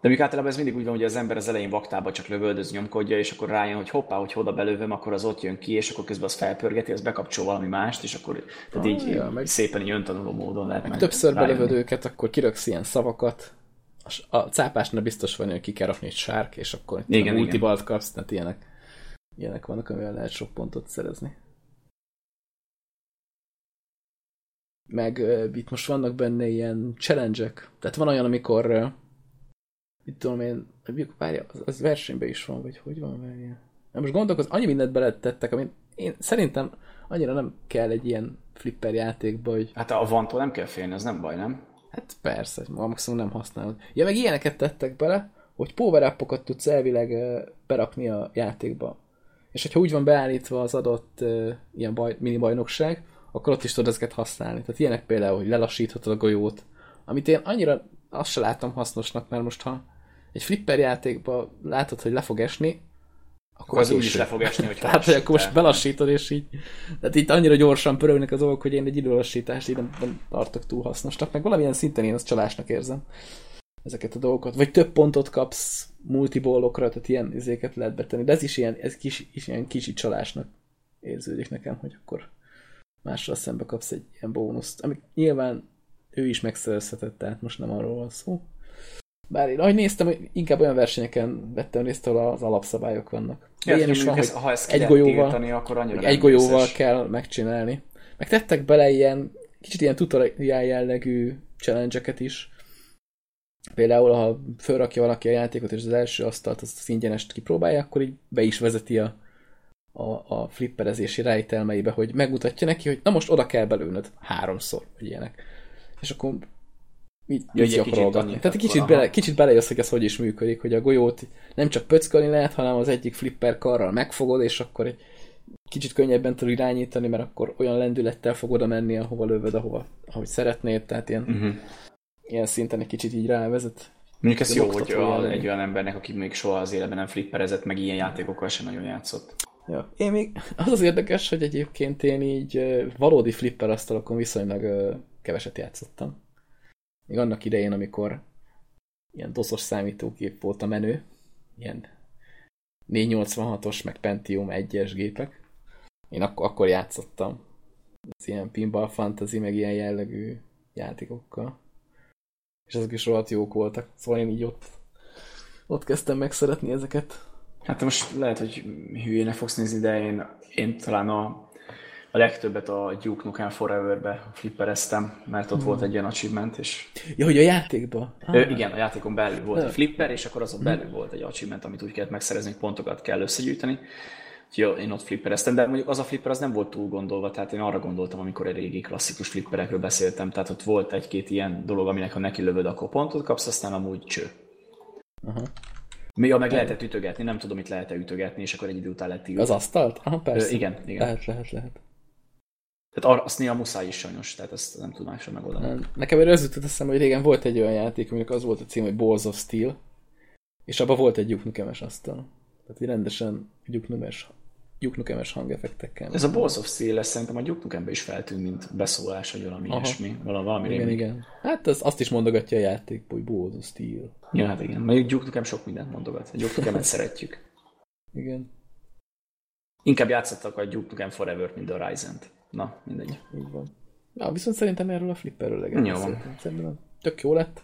De még általában ez mindig úgy van, hogy az ember az elején vaktába csak lövöldöz, nyomkodja, és akkor rájön, hogy hoppá, hogy oda belövöm, akkor az ott jön ki, és akkor közben az felpörgeti, az bekapcsol valami mást, és akkor tehát ah, így, ja, meg... szépen így öntanuló módon lehet meg Többször belövöd őket, akkor kiraksz ilyen szavakat, a cápásnál biztos van, hogy ki kell rakni egy sárk, és akkor igen, multibalt kapsz, tehát ilyenek, ilyenek vannak, amivel lehet sok pontot szerezni. Meg itt most vannak benne ilyen challenge-ek. Tehát van olyan, amikor mit tudom én, várja, az, az versenyben is van, vagy hogy van várja. Na most gondolkoz, annyi mindent beletettek, amit én szerintem annyira nem kell egy ilyen flipper játékba, hogy... Hát a vantól nem kell félni, az nem baj, nem? Hát persze, maximum nem használod. Ja, meg ilyeneket tettek bele, hogy power tudsz elvileg berakni a játékba. És hogyha úgy van beállítva az adott uh, ilyen baj, mini bajnokság, akkor ott is tudod ezeket használni. Tehát ilyenek például, hogy lelassíthatod a golyót, amit én annyira azt se látom hasznosnak, mert most ha egy flipper játékban látod, hogy le fog esni, akkor az úgy is le fog esni, hogy [laughs] Tehát, hogy akkor most belassítod, és így. Tehát itt annyira gyorsan pörögnek az dolgok, hogy én egy időlassítást így nem, nem tartok túl hasznosnak, meg valamilyen szinten én azt csalásnak érzem ezeket a dolgokat. Vagy több pontot kapsz multibólokra, tehát ilyen izéket lehet betenni, de ez is ilyen, ez kis, is ilyen kicsi csalásnak érződik nekem, hogy akkor mással szembe kapsz egy ilyen bónuszt, amit nyilván ő is megszerezhetett, tehát most nem arról van szó. Bár én ahogy néztem, inkább olyan versenyeken vettem részt, ahol az alapszabályok vannak. De ilyen is van, ez, hogy ha ezt egy golyóval, tiltani, akkor annyira egy golyóval kell megcsinálni. Meg tettek bele ilyen, kicsit ilyen tutorial jellegű challenge is. Például, ha felrakja valaki a játékot, és az első asztalt, azt az ingyenest kipróbálja, akkor így be is vezeti a, a, a flipperezési rejtelmeibe, hogy megmutatja neki, hogy na most oda kell belőnöd háromszor, vagy ilyenek. És akkor így, ja, így gyakorolgatni. Tehát kicsit, bele, kicsit belejössz, hogy ez hogy is működik, hogy a golyót nem csak pöckölni lehet, hanem az egyik flipper karral megfogod, és akkor egy kicsit könnyebben tud irányítani, mert akkor olyan lendülettel fog oda menni, ahova lövöd, ahova, ahogy szeretnéd, tehát ilyen, uh-huh. ilyen szinten egy kicsit így rávezet. Mondjuk ez jó, hogy a, egy olyan embernek, aki még soha az életben nem flipperezett, meg ilyen játékokkal sem nagyon játszott. Ja. Én még az az érdekes, hogy egyébként én így valódi flipper asztalokon viszonylag keveset játszottam. Még annak idején, amikor ilyen doszos számítógép volt a menő, ilyen 486-os, meg Pentium 1-es gépek. Én ak akkor játszottam. Ez ilyen pinball fantasy, meg ilyen jellegű játékokkal. És azok is rohadt jók voltak. Szóval én így ott, ott kezdtem meg szeretni ezeket. Hát most lehet, hogy hülyének fogsz nézni, de én, én talán a a legtöbbet a Duke Nukem Forever-be flippereztem, mert ott mm. volt egy ilyen achievement, és... Ja, hogy a játékban? Ah. Ö, igen, a játékon belül volt egy flipper, és akkor azon belül volt egy achievement, amit úgy kellett megszerezni, hogy pontokat kell összegyűjteni. Jó, én ott flippereztem, de mondjuk az a flipper az nem volt túl gondolva, tehát én arra gondoltam, amikor egy régi klasszikus flipperekről beszéltem, tehát ott volt egy-két ilyen dolog, aminek ha neki lövöd, akkor pontot kapsz, aztán amúgy cső. Aha. Mi, ja, meg lehetett ütögetni, nem tudom, mit lehet-e ütögetni, és akkor egy idő után lett Az asztalt? Aha, persze. Ö, igen, igen. Lehet, lehet, lehet. Tehát azt néha muszáj is sajnos, tehát ezt nem tudom másra megoldani. Nekem erről az jutott eszembe, hogy régen volt egy olyan játék, aminek az volt a cím, hogy Balls of Steel, és abban volt egy lyuknukemes asztal. Tehát egy rendesen lyuknukemes Duke Nukem-es hangeffektekkel. Ez a Balls of Steel lesz szerintem a Duke Nukembe is feltűnt, mint beszólás, vagy valami Aha. ilyesmi. Valami, Igen, rémlik. igen. Hát az, azt is mondogatja a játék, hogy Balls of Steel. Ja, hát igen. Mondjuk Duke Nukem sok mindent mondogat. A Duke Nukemet [laughs] szeretjük. Igen, Inkább játszottak a Duke Nukem Forever-t, mint a Ryzen-t. Na, mindegy. így van. Ja, viszont szerintem erről a flipperről legalább Jó van. beszéltem. Szerintem tök jó lett.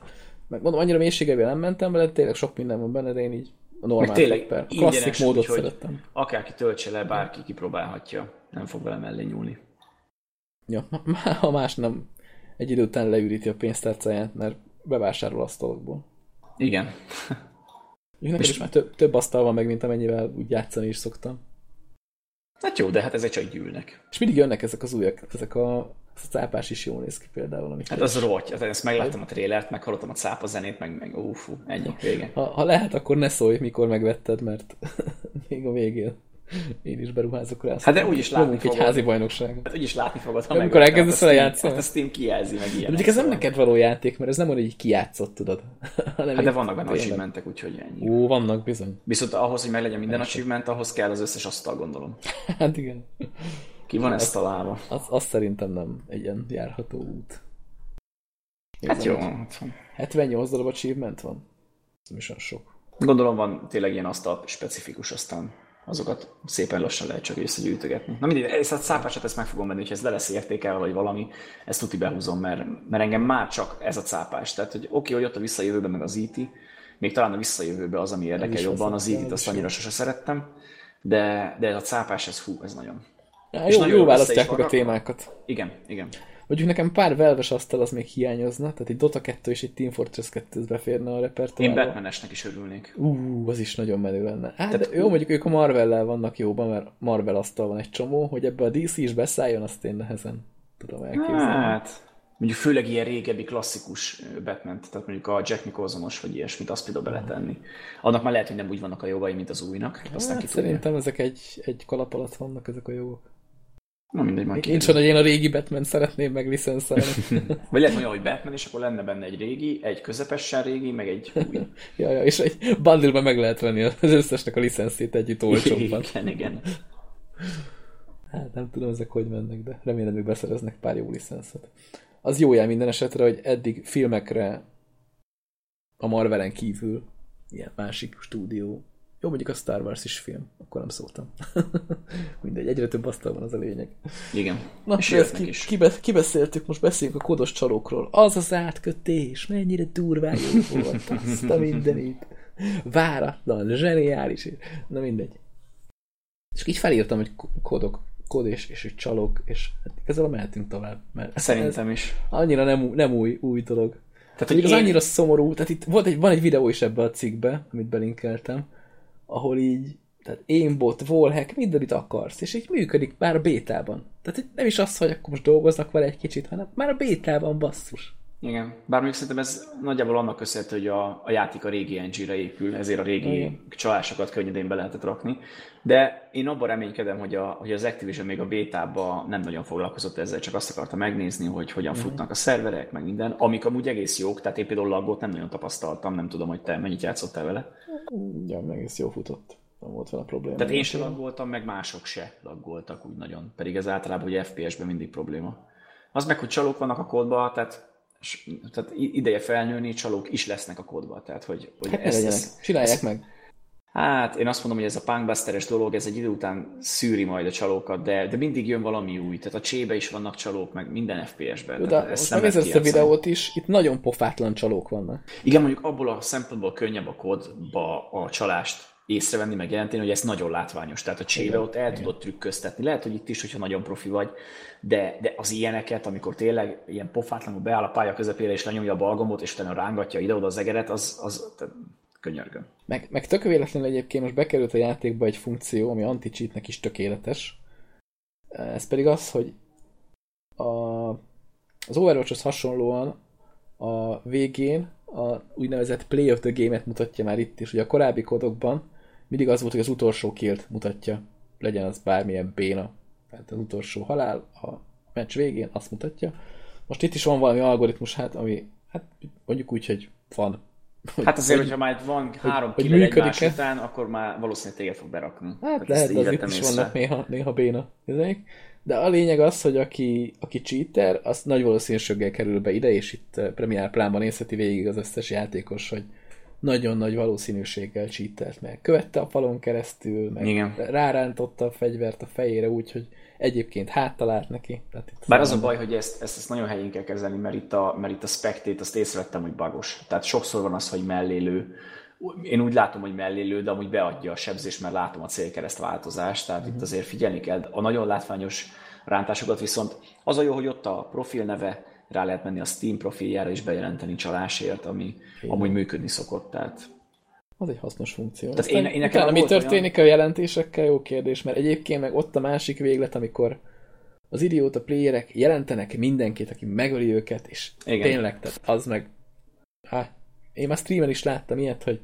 Meg mondom, annyira mélységében nem mentem vele, tényleg sok minden van benne, de én így a normál Meg tényleg flipper, a ingyenes, klasszik módot szerettem. Akárki töltse le, bárki kipróbálhatja. Nem fog vele mellé nyúlni. Ja, [laughs] ha más nem, egy idő után leüríti a pénztárcáját, mert bevásárol asztalokból. Igen. És neked És- is már több, több asztal van meg, mint amennyivel úgy játszani is szoktam. Hát jó, de hát ezek csak gyűlnek. És mindig jönnek ezek az újak, ezek a, ez a cápás is jól néz ki például. Amikor Hát az rohadt. Hát ezt megláttam a trélert, meghallottam a cápa zenét, meg, meg ó, fú, ennyi, vége. ha, ha, lehet, akkor ne szólj, mikor megvetted, mert [laughs] még a végén én is beruházok rá. Hát de úgyis látni Nyomunk egy fogod. házi bajnokságot. Hát úgyis látni fogod, ha amikor elkezdesz hát a vele játszani. Hát a Steam kijelzi, meg De ilyenek. mondjuk ez nem szóval. neked való játék, mert ez nem olyan, hogy kijátszott, tudod. [laughs] Hanem Hát de vannak benne achievementek, úgyhogy ennyi. Ó, vannak bizony. Viszont ahhoz, hogy meglegyen minden achievement, ahhoz kell az összes asztal, gondolom. [laughs] Hát igen. Ki van ezt találva? Az, az szerintem nem egy ilyen járható út. Hát jó. Nézzem, hogy 78 darab achievement van. Ez nem is olyan sok. Gondolom van tényleg ilyen asztal specifikus, aztán azokat szépen lassan lehet csak összegyűjtögetni. Na mindegy, ezt a cápásat ezt meg fogom venni, hogyha ez le lesz értékelve, vagy valami, ezt tuti behúzom, mert, mert engem már csak ez a cápás. Tehát, hogy oké, okay, hogy ott a visszajövőben meg az IT, még talán a visszajövőben az, ami érdekel jobban, az IT-t az azt annyira sose szerettem, de, de ez a cápás, ez hú, ez nagyon. Ja, És jó, nagyon jó választják meg a témákat. Igen, igen. Mondjuk nekem pár velves asztal az még hiányozna, tehát egy Dota 2 és egy Team Fortress 2 ez beférne a Én repertoárba. Batmanesnek is örülnék. Ú, az is nagyon menő lenne. Hát, Tehát de jó, mondjuk ők a Marvel-lel vannak jóban, mert Marvel asztal van egy csomó, hogy ebbe a DC is beszálljon, azt én nehezen tudom elképzelni. Hát, mondjuk főleg ilyen régebbi klasszikus batman tehát mondjuk a Jack Nicholsonos vagy ilyesmit, azt például beletenni. Annak már lehet, hogy nem úgy vannak a jogai, mint az újnak. Aztán hát ki tudja. szerintem ezek egy, egy kalap alatt vannak ezek a jogok. Na mindegy, majd Nincs hogy én a régi Batman szeretném meglicenszelni. [laughs] Vagy lehet olyan, hogy Batman, és akkor lenne benne egy régi, egy közepesen régi, meg egy új. [laughs] ja, ja, és egy bundle meg lehet venni az összesnek a licenszét együtt olcsóbban. [laughs] igen, igen. Hát nem tudom ezek hogy mennek, de remélem, hogy beszereznek pár jó licenszet. Az jó jel minden esetre, hogy eddig filmekre a Marvelen kívül ilyen másik stúdió. Jó, mondjuk a Star Wars is film, akkor nem szóltam. [laughs] Mindegy, egyre több asztal van az a lényeg. Igen. Na, és ezt ki, is. kibe, kibeszéltük, most beszéljünk a kódos csalókról. Az az átkötés, mennyire durván jó volt, azt a mindenit. Váratlan, zseniális. Na mindegy. És így felírtam, hogy kódok, kód és, és csalók, és hát igazából mehetünk tovább. Mert Szerintem is. annyira nem, új- nem új, új dolog. Tehát, Hogy hogy az én, annyira szomorú, tehát itt volt egy, van egy videó is ebbe a cikkbe, amit belinkeltem, ahol így, tehát aimbot, wallhack, mindenit akarsz, és így működik már a bétában. Tehát nem is az, hogy akkor most dolgoznak vele egy kicsit, hanem már a bétában basszus. Igen, bár még szerintem ez nagyjából annak köszönhető, hogy a, a játék a régi engine-re épül, ezért a régi Igen. csalásokat könnyedén be lehetett rakni. De én abban reménykedem, hogy, a, hogy az Activision még a bétában nem nagyon foglalkozott ezzel, csak azt akarta megnézni, hogy hogyan futnak a szerverek, meg minden, amik amúgy egész jók, tehát én például laggot nem nagyon tapasztaltam, nem tudom, hogy te mennyit játszottál vele. Ja, meg egész jó futott. Nem volt vele probléma. Tehát én sem laggoltam, meg mások se laggoltak úgy nagyon, pedig ez általában ugye FPS-ben mindig probléma. Az meg, hogy csalók vannak a kódban, tehát, tehát ideje felnőni, csalók is lesznek a kódban, tehát hogy, hogy Hát ne legyenek. Csinálják meg. Hát én azt mondom, hogy ez a punkbusteres dolog, ez egy idő után szűri majd a csalókat, de, de mindig jön valami új. Tehát a csébe is vannak csalók, meg minden FPS-ben. De ezt nem lehet ezt a videót is, itt nagyon pofátlan csalók vannak. Igen, mondjuk abból a szempontból könnyebb a kódba a csalást észrevenni, meg jelenteni, hogy ez nagyon látványos. Tehát a csébe ott el tudod trükköztetni. Lehet, hogy itt is, hogyha nagyon profi vagy, de, de az ilyeneket, amikor tényleg ilyen pofátlanul beáll a pálya közepére, és lenyomja a balgomot, és utána rángatja ide-oda az egeret, az, az könyörgöm. Meg, meg tök véletlenül egyébként most bekerült a játékba egy funkció, ami anti-cheatnek is tökéletes. Ez pedig az, hogy a, az Overwatchhoz hasonlóan a végén a úgynevezett play of the game-et mutatja már itt is. Ugye a korábbi kodokban mindig az volt, hogy az utolsó killt mutatja. Legyen az bármilyen béna. Tehát az utolsó halál a meccs végén azt mutatja. Most itt is van valami algoritmus, hát, ami hát mondjuk úgy, hogy van Hát azért, hogyha már van három hogy egymás működik-e? után, akkor már valószínűleg téged fog berakni. Hát lehet, az itt is észre. vannak néha, néha béna. De a lényeg az, hogy aki, aki cheater, az nagy valószínűséggel kerül be ide, és itt eh, Premiere Plánban nézheti végig az összes játékos, hogy nagyon nagy valószínűséggel cheatelt meg. Követte a falon keresztül, meg Igen. rárántotta a fegyvert a fejére úgy, hogy egyébként háttalált neki. Tehát itt Bár az a baj, hogy ezt, ezt, ezt nagyon helyén kell kezelni, mert itt a, mert itt a spectate, azt észrevettem, hogy bagos. Tehát sokszor van az, hogy mellélő. Én úgy látom, hogy mellélő, de amúgy beadja a sebzést, mert látom a célkereszt változást, tehát itt azért figyelni kell. A nagyon látványos rántásokat viszont az a jó, hogy ott a profil neve, rá lehet menni a Steam profiljára és bejelenteni csalásért, ami amúgy működni szokott. Tehát Az egy hasznos funkció. Tehát Aztán én- én nekem utána mi történik a jelentésekkel, jó kérdés, mert egyébként meg ott a másik véglet, amikor az idióta playerek jelentenek mindenkit, aki megöli őket, és Igen. Igen. tényleg, tehát az meg... Há, én már streamen is láttam ilyet, hogy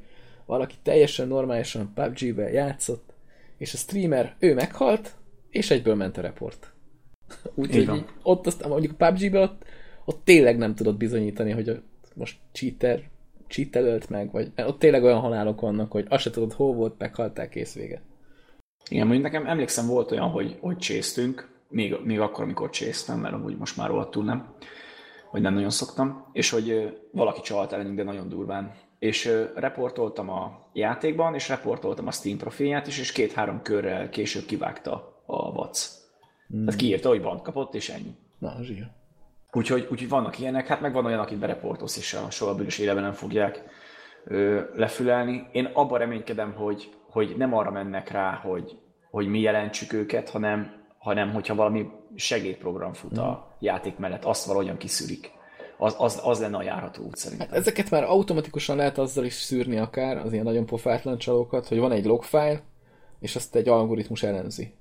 valaki teljesen normálisan PUBG-be játszott, és a streamer, ő meghalt, és egyből ment a report. Úgyhogy ott aztán mondjuk a PUBG-be ott, ott tényleg nem tudod bizonyítani, hogy ott most cheater, ölt meg, vagy ott tényleg olyan halálok vannak, hogy azt se tudod, hol volt, meghalták, kész vége. Igen, mondjuk nekem emlékszem volt olyan, hogy, hogy csésztünk, még, még akkor, amikor csésztem, mert amúgy most már rohadtul nem, vagy nem nagyon szoktam, és hogy valaki csalt ellenünk, de nagyon durván. És reportoltam a játékban, és reportoltam a Steam profilját is, és két-három körrel később kivágta a VAC. Hmm. Tehát kiírta, hogy bant kapott, és ennyi. Na, zsír. Úgyhogy, úgyhogy vannak ilyenek, hát meg van olyan, akit bereportolsz, és a soha bűnös életben nem fogják ö, lefülelni. Én abban reménykedem, hogy, hogy nem arra mennek rá, hogy, hogy mi jelentsük őket, hanem, hanem hogyha valami segédprogram fut a játék mellett, azt valahogyan kiszűrik. Az, az, az lenne a járható út szerintem. Hát ezeket már automatikusan lehet azzal is szűrni akár, az ilyen nagyon pofátlan csalókat, hogy van egy logfile, és azt egy algoritmus elemzi.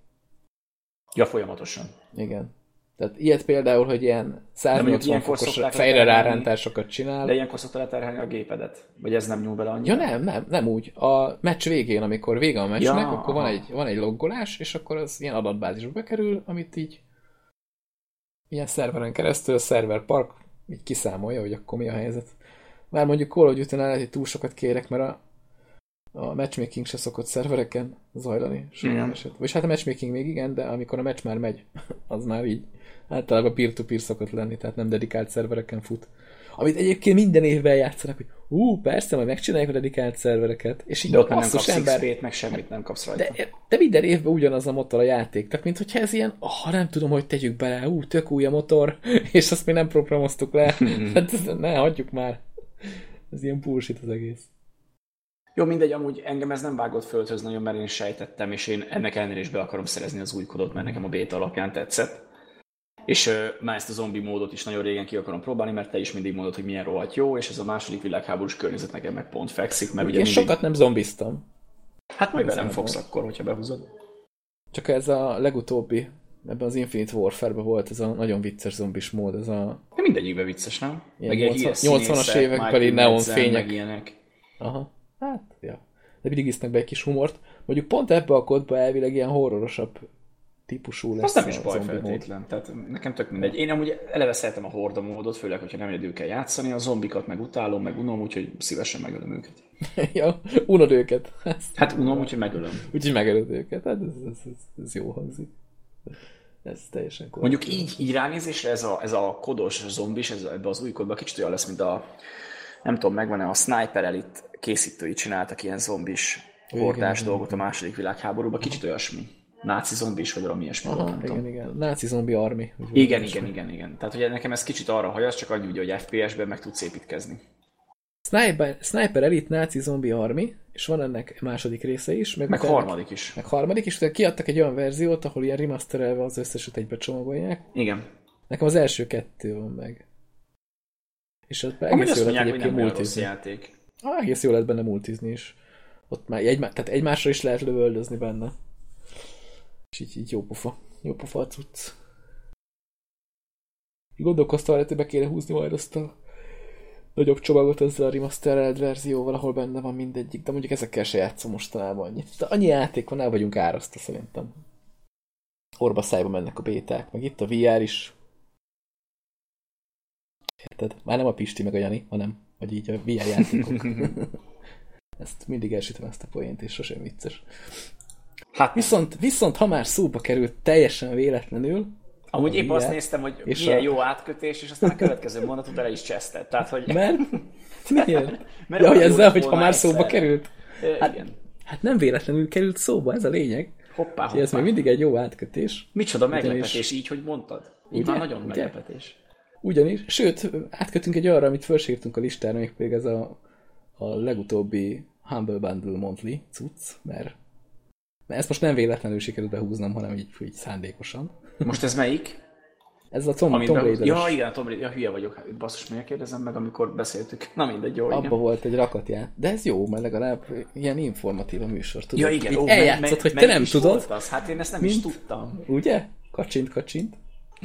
Ja, folyamatosan. Igen. Tehát ilyet például, hogy ilyen mondjuk 180 ilyenkor fokos fejre rárántásokat csinál. De ilyenkor szoktál leterhelni a gépedet? Vagy ez nem nyúl bele annyira? Ja nem, nem, nem úgy. A meccs végén, amikor vége a meccsnek, Ja, akkor van aha. egy, van egy loggolás, és akkor az ilyen adatbázisba bekerül, amit így ilyen szerveren keresztül a szerver park így kiszámolja, hogy akkor mi a helyzet. Már mondjuk Call of Duty-nál lehet, hogy túl sokat kérek, mert a, a matchmaking se szokott szervereken zajlani. Sok eset. Vagy hát a matchmaking még igen, de amikor a match már megy, [laughs] az már így általában peer-to-peer szokott lenni, tehát nem dedikált szervereken fut. Amit egyébként minden évben játszanak, hogy ú, persze, majd megcsináljuk a dedikált szervereket. És így De ott nem kapsz ember, XP-t, meg semmit nem kapsz rajta. de, de minden évben ugyanaz a motor a játék. Tehát, mint hogyha ez ilyen, ah, nem tudom, hogy tegyük bele, ú, tök új a motor, [laughs] és azt mi nem programoztuk le. [laughs] hát ne, hagyjuk már. Ez ilyen bullshit az egész. Jó, mindegy, amúgy engem ez nem vágott földhöz nagyon, mert én sejtettem, és én ennek ellenére is be akarom szerezni az új kodot, mert nekem a beta alapján tetszett. És ö, már ezt a zombi módot is nagyon régen ki akarom próbálni, mert te is mindig mondod, hogy milyen rohadt jó, és ez a második világháborús környezet nekem meg pont fekszik, mert ugye Én mindig... sokat nem zombiztam. Hát majd Igazából. fogsz akkor, hogyha behúzod. Csak ez a legutóbbi, ebben az Infinite Warfare-ben volt ez a nagyon vicces zombis mód, ez a De mindegyikben vicces, nem? Ilyen ilyen 80 híres 80-as színészek, évekbeli neonfények. Meg ilyenek. Aha. Hát, ja. De mindig isznek be egy kis humort. Mondjuk pont ebbe a kodba elvileg ilyen horrorosabb típusú lesz Az nem is a baj zombi mód. feltétlen, tehát nekem tök mindegy. Én amúgy eleve szeretem a horda módot, főleg, hogyha nem egyedül kell játszani, a zombikat meg utálom, meg unom, úgyhogy szívesen megölöm őket. [laughs] ja, unod őket. Ezt, Hát unom, úgyhogy megölöm. úgyhogy megelőd őket. Hát ez, ez, ez, ez jó hangzik. Ez teljesen korrekt. Mondjuk így, így ránézésre ez a, ez a kodos zombis, ez ebbe az új kodban kicsit olyan lesz, mint a, nem tudom, megvan-e a Sniper Elite készítői csináltak ilyen zombis hordás dolgot a második világháborúban, kicsit olyasmi. Náci zombis, vagy valami ilyesmi Aha, nem igen, tudom. igen. Náci zombi army. Igen, igen, igen, igen. Tehát ugye nekem ez kicsit arra hajaz, csak annyi ugye, hogy FPS-ben meg tudsz építkezni. Sniper, Sniper Elite Náci Zombie Army, és van ennek második része is. Meg, Meg utána- harmadik is. Meg harmadik, és utána kiadtak egy olyan verziót, ahol ilyen remasterelve az összeset egybe csomagolják. Igen. Nekem az első kettő van meg. És ott egész azt jó lett egyébként multizni. játék. Ah, egész jó lett benne multizni is. Ott már egymá, tehát egymásra is lehet lövöldözni benne. Így, így jó pofa. Jó pofa a cucc. Gondolkoztam hogy be kéne húzni majd azt a nagyobb csomagot ezzel a remasterelt verzióval, ahol benne van mindegyik, de mondjuk ezekkel se játszom mostanában annyit. De annyi játék van, el vagyunk árasztva szerintem. Orba szájba mennek a béták, meg itt a VR is. Érted? Már nem a Pisti meg a Jani, hanem, vagy így a VR játékok. [laughs] ezt mindig elsütöm ezt a poént, és sosem vicces. Hát viszont, viszont ha már szóba került teljesen véletlenül, Amúgy épp azt néztem, hogy és milyen a... jó átkötés, és aztán a következő mondatot el is cseszted. Tehát, hogy... Mert? Miért? [laughs] Mert ja, hogy ezzel, hogy ha már szóba egyszer. került? Hát, igen. hát nem véletlenül került szóba, ez a lényeg. Hoppá, hoppá. Ez még mindig egy jó átkötés. Micsoda meglepetés, ugyanis... így, hogy mondtad. Így már nagyon ugye? meglepetés. Ugyanis, sőt, átkötünk egy arra, amit felsírtunk a listára, még pedig ez a, a legutóbbi Humble Bundle Monthly cucc, mert ezt most nem véletlenül sikerült behúznom, hanem így, így szándékosan. Most ez melyik? Ez a Tom, Tom Raider. Ja, igen, Tom Raider. Ja, hülye vagyok. Hát, basszus, miért kérdezem meg, amikor beszéltük? Na mindegy, jó, Abba igen. volt egy rakatját. De ez jó, mert legalább ilyen informatív a műsor. Tudod? Ja, igen. Ó, eljátszott, hogy te nem tudod. Az? Hát én ezt nem Mint, is tudtam. Ugye? Kacsint, kacsint.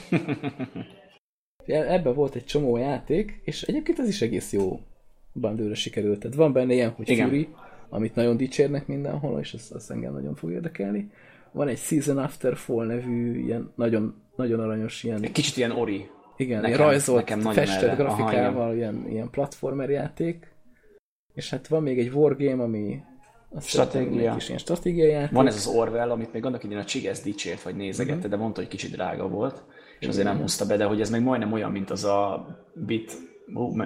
[laughs] Ebben volt egy csomó játék, és egyébként ez is egész jó bandőre sikerült. Tehát van benne ilyen, hogy Igen. Fury, amit nagyon dicsérnek mindenhol, és az, az engem nagyon fog érdekelni. Van egy Season After Fall nevű, ilyen nagyon, nagyon aranyos ilyen... Kicsit ilyen ori. Igen, nekem, rajzolt, nekem festett erre. grafikával, Aha, ilyen, ilyen platformer játék. És hát van még egy Wargame, ami azt stratégia. Is ilyen stratégiai játék. Van ez az Orwell, amit még annak idén a Csigesz dicsért, vagy nézegette, uh-huh. de mondta, hogy kicsit drága volt, és azért nem húzta be, de hogy ez még majdnem olyan, mint az a bit,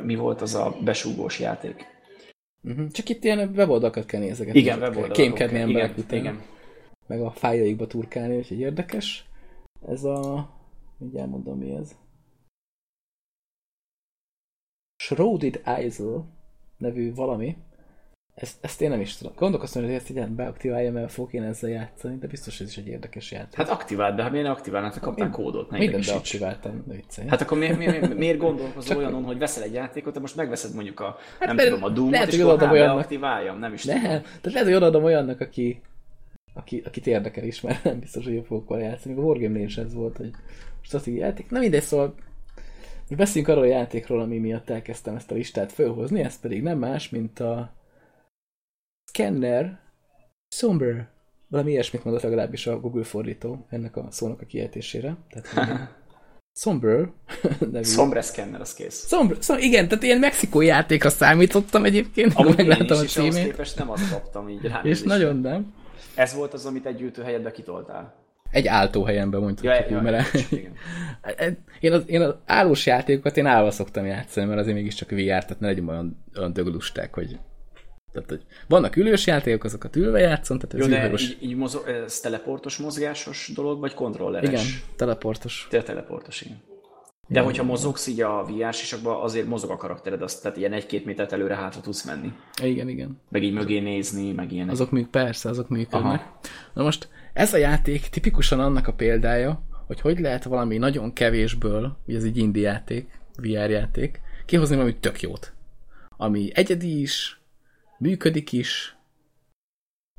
mi volt az a besúgós játék. Uh-huh. Csak itt ilyen weboldalakat kell nézegetni. Igen, weboldalakat. Kémkedni emberek igen, után. Igen. Meg a fájlaikba turkálni, úgyhogy érdekes. Ez a... Mindjárt mondom, mi ez. Shrouded Isle nevű valami. Ezt, ezt én nem is tudom. Gondolkoztam, hogy ezt így beaktiválja, mert fogok én ezzel játszani, de biztos ez is egy érdekes játék. Hát aktiváld, de ha miért ne aktiválnád, ha kaptál kódot? Ne Mindent beaktiváltam, viccelj. Hát akkor miért, miért, miért gondolkozol Csak... olyanon, hogy veszel egy játékot, de most megveszed mondjuk a, hát nem tudom, a Doom-ot, és akkor beaktiváljam, nem is nem, tudom. Tehát lehet, hogy odaadom olyannak, aki, aki, akit érdekel is, mert nem biztos, hogy fogok vele játszani. A Wargame is ez volt, hogy stratégiai játék. Na mindegy, szóval beszéljünk arról a játékról, ami miatt elkezdtem ezt a listát fölhozni, ez pedig nem más, mint a Scanner Somber. Valami ilyesmit mondott legalábbis a Google fordító ennek a szónak a kiejtésére. Tehát, [laughs] Somber. [laughs] Sombre Scanner, az kész. Sombre, szom, igen, tehát ilyen mexikói játékra számítottam egyébként. Amúgy meglátom én is, a címét. képest nem azt kaptam így rá. És nagyon nem. Ez volt az, amit egy helyedbe kitoltál. Egy álltó helyenben mondjuk. Ja, ja, mert [laughs] én, az, én az állós játékokat én állva szoktam játszani, mert azért mégiscsak VR, tehát ne legyen olyan, olyan döglusták, hogy tehát, hogy vannak ülős játékok, azokat ülve játszom, tehát ez Jó, de így, így mozo- ez teleportos mozgásos dolog, vagy kontrolleres? Igen, teleportos. Te teleportos, igen. De hogyha mozogsz így a VR sisakban, azért mozog a karaktered, azt, tehát ilyen egy-két métert előre hátra tudsz menni. Igen, igen. Meg így mögé nézni, meg ilyenek. Azok még persze, azok működnek. Aha. Na most ez a játék tipikusan annak a példája, hogy hogy lehet valami nagyon kevésből, ugye ez egy indie játék, VR játék, kihozni valami tök jót. Ami egyedi is, működik is,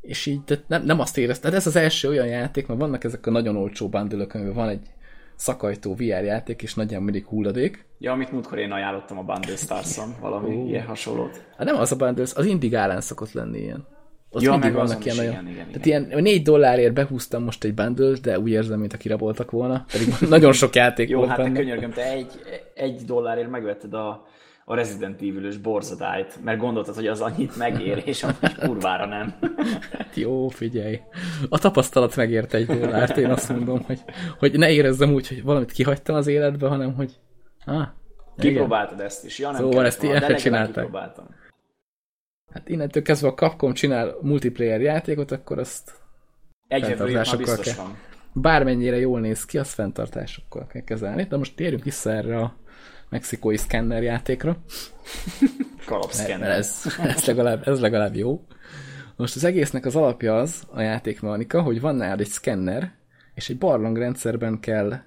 és így tehát nem, nem azt éreztem. Ez az első olyan játék, mert vannak ezek a nagyon olcsó bandülök, amiben van egy szakajtó VR játék, és nagyjából mindig hulladék. Ja, amit múltkor én ajánlottam a Bundle Stars-on, valami uh. ilyen hasonlót. Hát nem az a Bundle, az Indigálán szokott lenni ilyen. Az ja, mindig vannak ilyen nagyon... Igen, igen, Tehát igen. ilyen négy dollárért behúztam most egy bundle de úgy érzem, mint aki raboltak volna. Pedig [laughs] nagyon sok játék Jó, volt hát benne. könyörgöm, te egy, egy dollárért megvetted a, a Resident Evil-ös borzadályt, mert gondoltad, hogy az annyit megér, és amúgy kurvára nem. Hát jó, figyelj. A tapasztalat megért egy dollárt, én azt mondom, hogy, hogy ne érezzem úgy, hogy valamit kihagytam az életbe, hanem hogy ah, Kipróbáltad igen. ezt is. Ja, nem szóval ezt ilyen csinálták. Hát innentől kezdve a Capcom csinál multiplayer játékot, akkor azt Egyre kell. Van. Bármennyire jól néz ki, azt fenntartásokkal kell kezelni. De most térjünk vissza erre a mexikói szkenner játékra. Kalapszkenner. Ez, ez, legalább, ez legalább jó. Most az egésznek az alapja az, a játékmechanika, hogy van nálad egy szkenner, és egy barlangrendszerben kell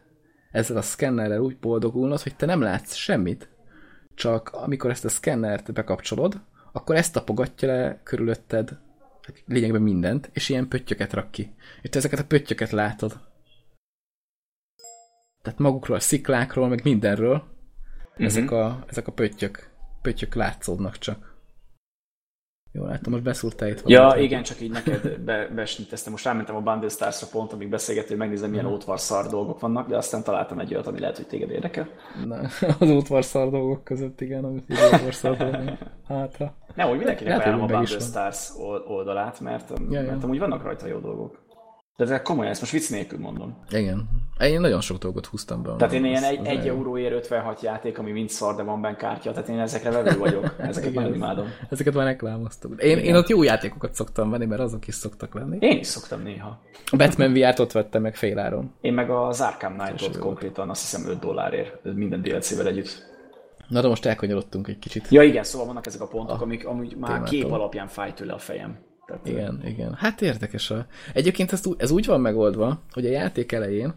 ezzel a szkennerrel úgy boldogulnod, hogy te nem látsz semmit. Csak amikor ezt a szkennert bekapcsolod, akkor ezt tapogatja le körülötted hát lényegben mindent, és ilyen pöttyöket rak ki. És te ezeket a pöttyöket látod. Tehát magukról, a sziklákról, meg mindenről uh-huh. ezek, a, ezek a pöttyök, pöttyök látszódnak csak. Jó, látom, most beszúrtál itt Ja, valamit. igen, csak így neked be, besniteztem. Most rámentem a Bundle Stars-ra pont, amíg beszélgető, megnézem, milyen mm. ótvar dolgok vannak, de aztán találtam egy olyat, ami lehet, hogy téged érdekel. Na, [laughs] az ótvar dolgok között, igen, amit így ótvar dolgok hátra. Nem, hogy mindenkinek ajánlom a Bundle Stars oldalát, mert, ja, mert ja. amúgy vannak rajta jó dolgok. De ezek komolyan, ezt most vicc nélkül mondom. Igen. Én nagyon sok dolgot húztam be. Tehát én ilyen egy, egy euróért 56 játék, ami mind szar, de van benne kártya, tehát én ezekre vevő vagyok. [laughs] Ezeket nagyon imádom. Ezeket már reklámoztuk. Én, én ott jó játékokat szoktam venni, mert azok is szoktak lenni. Én is szoktam néha. A Batman VR-t ott vettem meg féláron. Én meg az Arkham Knight-ot konkrétan azt hiszem 5 dollárért, minden DLC-vel együtt. Na de most elkanyarodtunk egy kicsit. Ja igen, szóval vannak ezek a pontok, a amik amúgy már témától. kép alapján fáj tőle a fejem. Tehát, igen, igen. Hát érdekes. A... Egyébként ez, ez úgy van megoldva, hogy a játék elején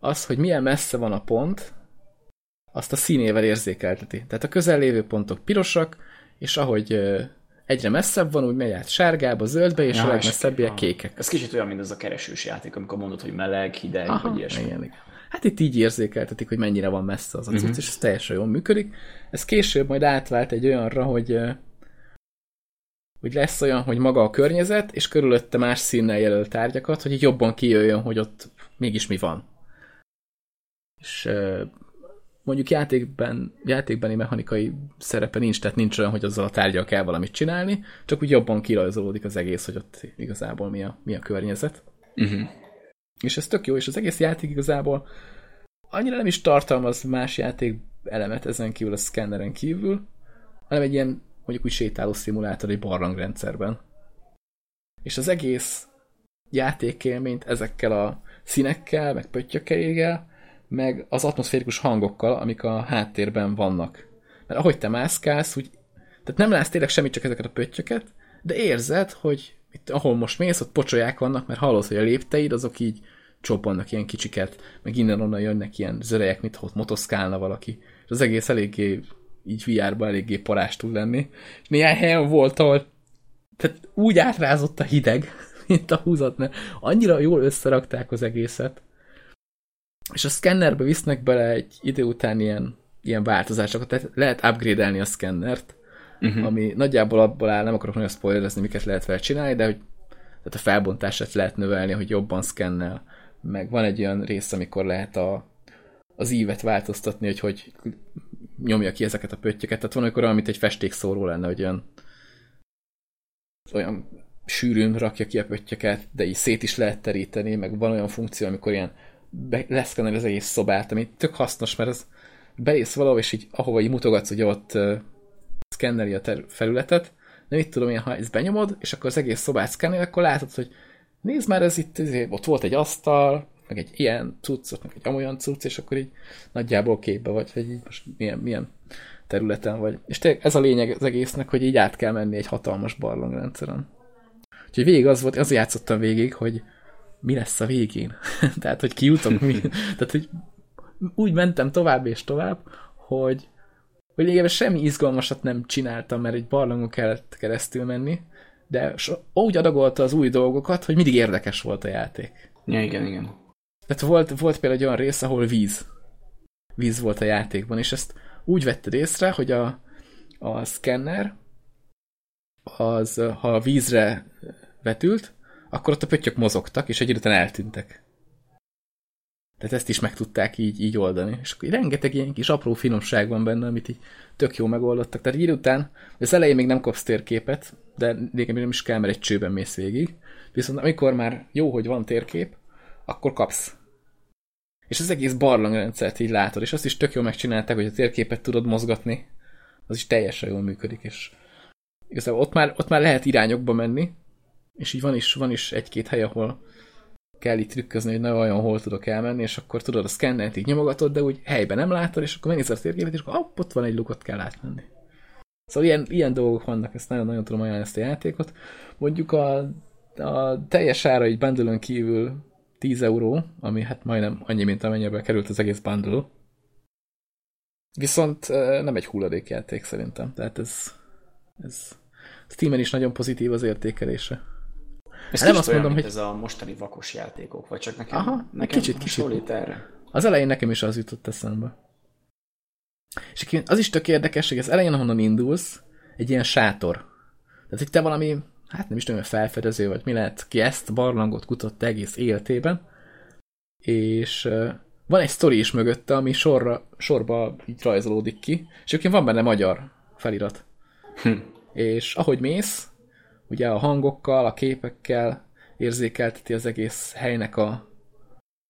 az, hogy milyen messze van a pont, azt a színével érzékelteti. Tehát a közel lévő pontok pirosak, és ahogy egyre messzebb van, úgy megy át sárgába, zöldbe, és ja, a legmesszebbiek kékek. Ez kicsit olyan, mint az a keresős játék, amikor mondod, hogy meleg, hideg, Aha, vagy ilyesmi. Igen, igen. Hát itt így érzékeltetik, hogy mennyire van messze az a cucc, uh-huh. és ez teljesen jól működik. Ez később majd átvált egy olyanra, hogy hogy lesz olyan, hogy maga a környezet, és körülötte más színnel jelölt tárgyakat, hogy jobban kijöjjön, hogy ott mégis mi van. És mondjuk játékben, játékbeni mechanikai szerepe nincs, tehát nincs olyan, hogy azzal a tárgyal kell valamit csinálni, csak úgy jobban kirajzolódik az egész, hogy ott igazából mi a, mi a környezet. Uh-huh. És ez tök jó, és az egész játék igazából annyira nem is tartalmaz más játék elemet ezen kívül a szkenneren kívül, hanem egy ilyen mondjuk úgy sétáló szimulátor egy barlangrendszerben. És az egész játékélményt ezekkel a színekkel, meg pöttyökeéggel, meg az atmoszférikus hangokkal, amik a háttérben vannak. Mert ahogy te mászkálsz, úgy, tehát nem látsz tényleg semmit, csak ezeket a pöttyöket, de érzed, hogy itt, ahol most mész, ott pocsolyák vannak, mert hallod, hogy a lépteid azok így csobbannak ilyen kicsiket, meg innen-onnan jönnek ilyen zörejek, mint ott motoszkálna valaki. És az egész eléggé így VR-ban eléggé parás tud lenni. És néhány helyen volt, ahol tehát úgy átrázott a hideg, [laughs] mint a húzat, mert annyira jól összerakták az egészet. És a szkennerbe visznek bele egy idő után ilyen, ilyen változásokat, tehát lehet upgrade-elni a szkennert, uh-huh. ami nagyjából abból áll, nem akarok nagyon spoilerezni, miket lehet vele csinálni, de hogy tehát a felbontását lehet növelni, hogy jobban szkennel. Meg van egy olyan rész, amikor lehet a, az ívet változtatni, hogy hogy nyomja ki ezeket a pöttyöket. Tehát van olyan, mint egy festékszóró lenne, hogy olyan, olyan sűrűn rakja ki a pöttyöket, de így szét is lehet teríteni, meg van olyan funkció, amikor ilyen leszkenel az egész szobát, ami tök hasznos, mert ez belész valahol, és így ahova így mutogatsz, hogy ott uh, szkenneli a felületet, de mit tudom én, ha ezt benyomod, és akkor az egész szobát szkennel, akkor látod, hogy nézd már, ez itt, ez, ott volt egy asztal, meg egy ilyen cuccot, meg egy amolyan cucc, és akkor így nagyjából képbe vagy, hogy így most milyen, milyen területen vagy. És tényleg ez a lényeg az egésznek, hogy így át kell menni egy hatalmas barlangrendszeren. Úgyhogy végig az volt, az játszottam végig, hogy mi lesz a végén. [laughs] Tehát, hogy kijutok mi. [laughs] Tehát, hogy úgy mentem tovább és tovább, hogy hogy lényegében semmi izgalmasat nem csináltam, mert egy barlangon kellett keresztül menni, de so, úgy adagolta az új dolgokat, hogy mindig érdekes volt a játék. Ja, igen, igen. Tehát volt, volt például egy olyan rész, ahol víz. Víz volt a játékban, és ezt úgy vetted észre, hogy a, a szkenner az, ha a vízre vetült, akkor ott a pöttyök mozogtak, és egy után eltűntek. Tehát ezt is meg tudták így, így oldani. És akkor rengeteg ilyen kis apró finomság van benne, amit így tök jó megoldottak. Tehát így után, az elején még nem kapsz térképet, de még nem is kell, mert egy csőben mész végig. Viszont amikor már jó, hogy van térkép, akkor kapsz. És az egész barlangrendszert így látod, és azt is tök jól megcsinálták, hogy a térképet tudod mozgatni, az is teljesen jól működik, és igazából ott már, ott már lehet irányokba menni, és így van is, van is egy-két hely, ahol kell itt trükközni, hogy ne olyan hol tudok elmenni, és akkor tudod a szkennert így nyomogatod, de úgy helyben nem látod, és akkor megnézed a térképet, és akkor hopp, ott van egy lukot kell átmenni. Szóval ilyen, ilyen dolgok vannak, ezt nagyon-nagyon tudom ajánlani ezt a játékot. Mondjuk a, a teljes ára egy bundle kívül 10 euró, ami hát majdnem annyi, mint amennyibe került az egész bundle. Viszont nem egy hulladékjáték szerintem, tehát ez, ez Steamen is nagyon pozitív az értékelése. Ez hát nem azt mondom, hogy ez a mostani vakos játékok, vagy csak nekem, Aha, nekem kicsit, kicsit. erre. Az elején nekem is az jutott eszembe. És az is tök érdekes, hogy az elején, ahonnan indulsz, egy ilyen sátor. Tehát, hogy te valami, hát nem is tudom, felfedező vagy mi lehet, ki ezt barlangot kutatta egész életében, és van egy sztori is mögötte, ami sorra, sorba így rajzolódik ki, és egyébként van benne magyar felirat. Hm. És ahogy mész, ugye a hangokkal, a képekkel érzékelteti az egész helynek a,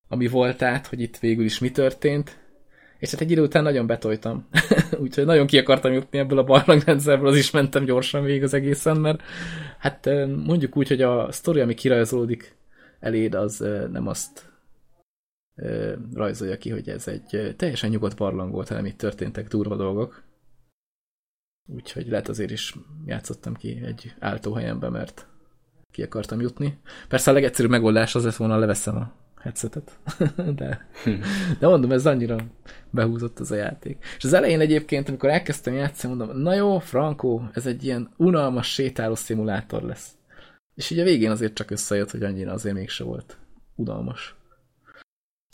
ami voltát, hogy itt végül is mi történt, és hát egy idő után nagyon betoltam. [laughs] Úgyhogy nagyon ki akartam jutni ebből a barlangrendszerből, az is mentem gyorsan végig az egészen, mert hát mondjuk úgy, hogy a sztori, ami kirajzolódik eléd, az nem azt rajzolja ki, hogy ez egy teljesen nyugodt barlang volt, hanem itt történtek durva dolgok. Úgyhogy lehet azért is játszottam ki egy álltóhelyembe, mert ki akartam jutni. Persze a legegyszerűbb megoldás az lett volna, leveszem a headsetet. [laughs] de, de mondom, ez annyira behúzott az a játék. És az elején egyébként, amikor elkezdtem játszani, mondom, na jó, Franco, ez egy ilyen unalmas sétáló szimulátor lesz. És így a végén azért csak összejött, hogy annyira azért mégse volt unalmas.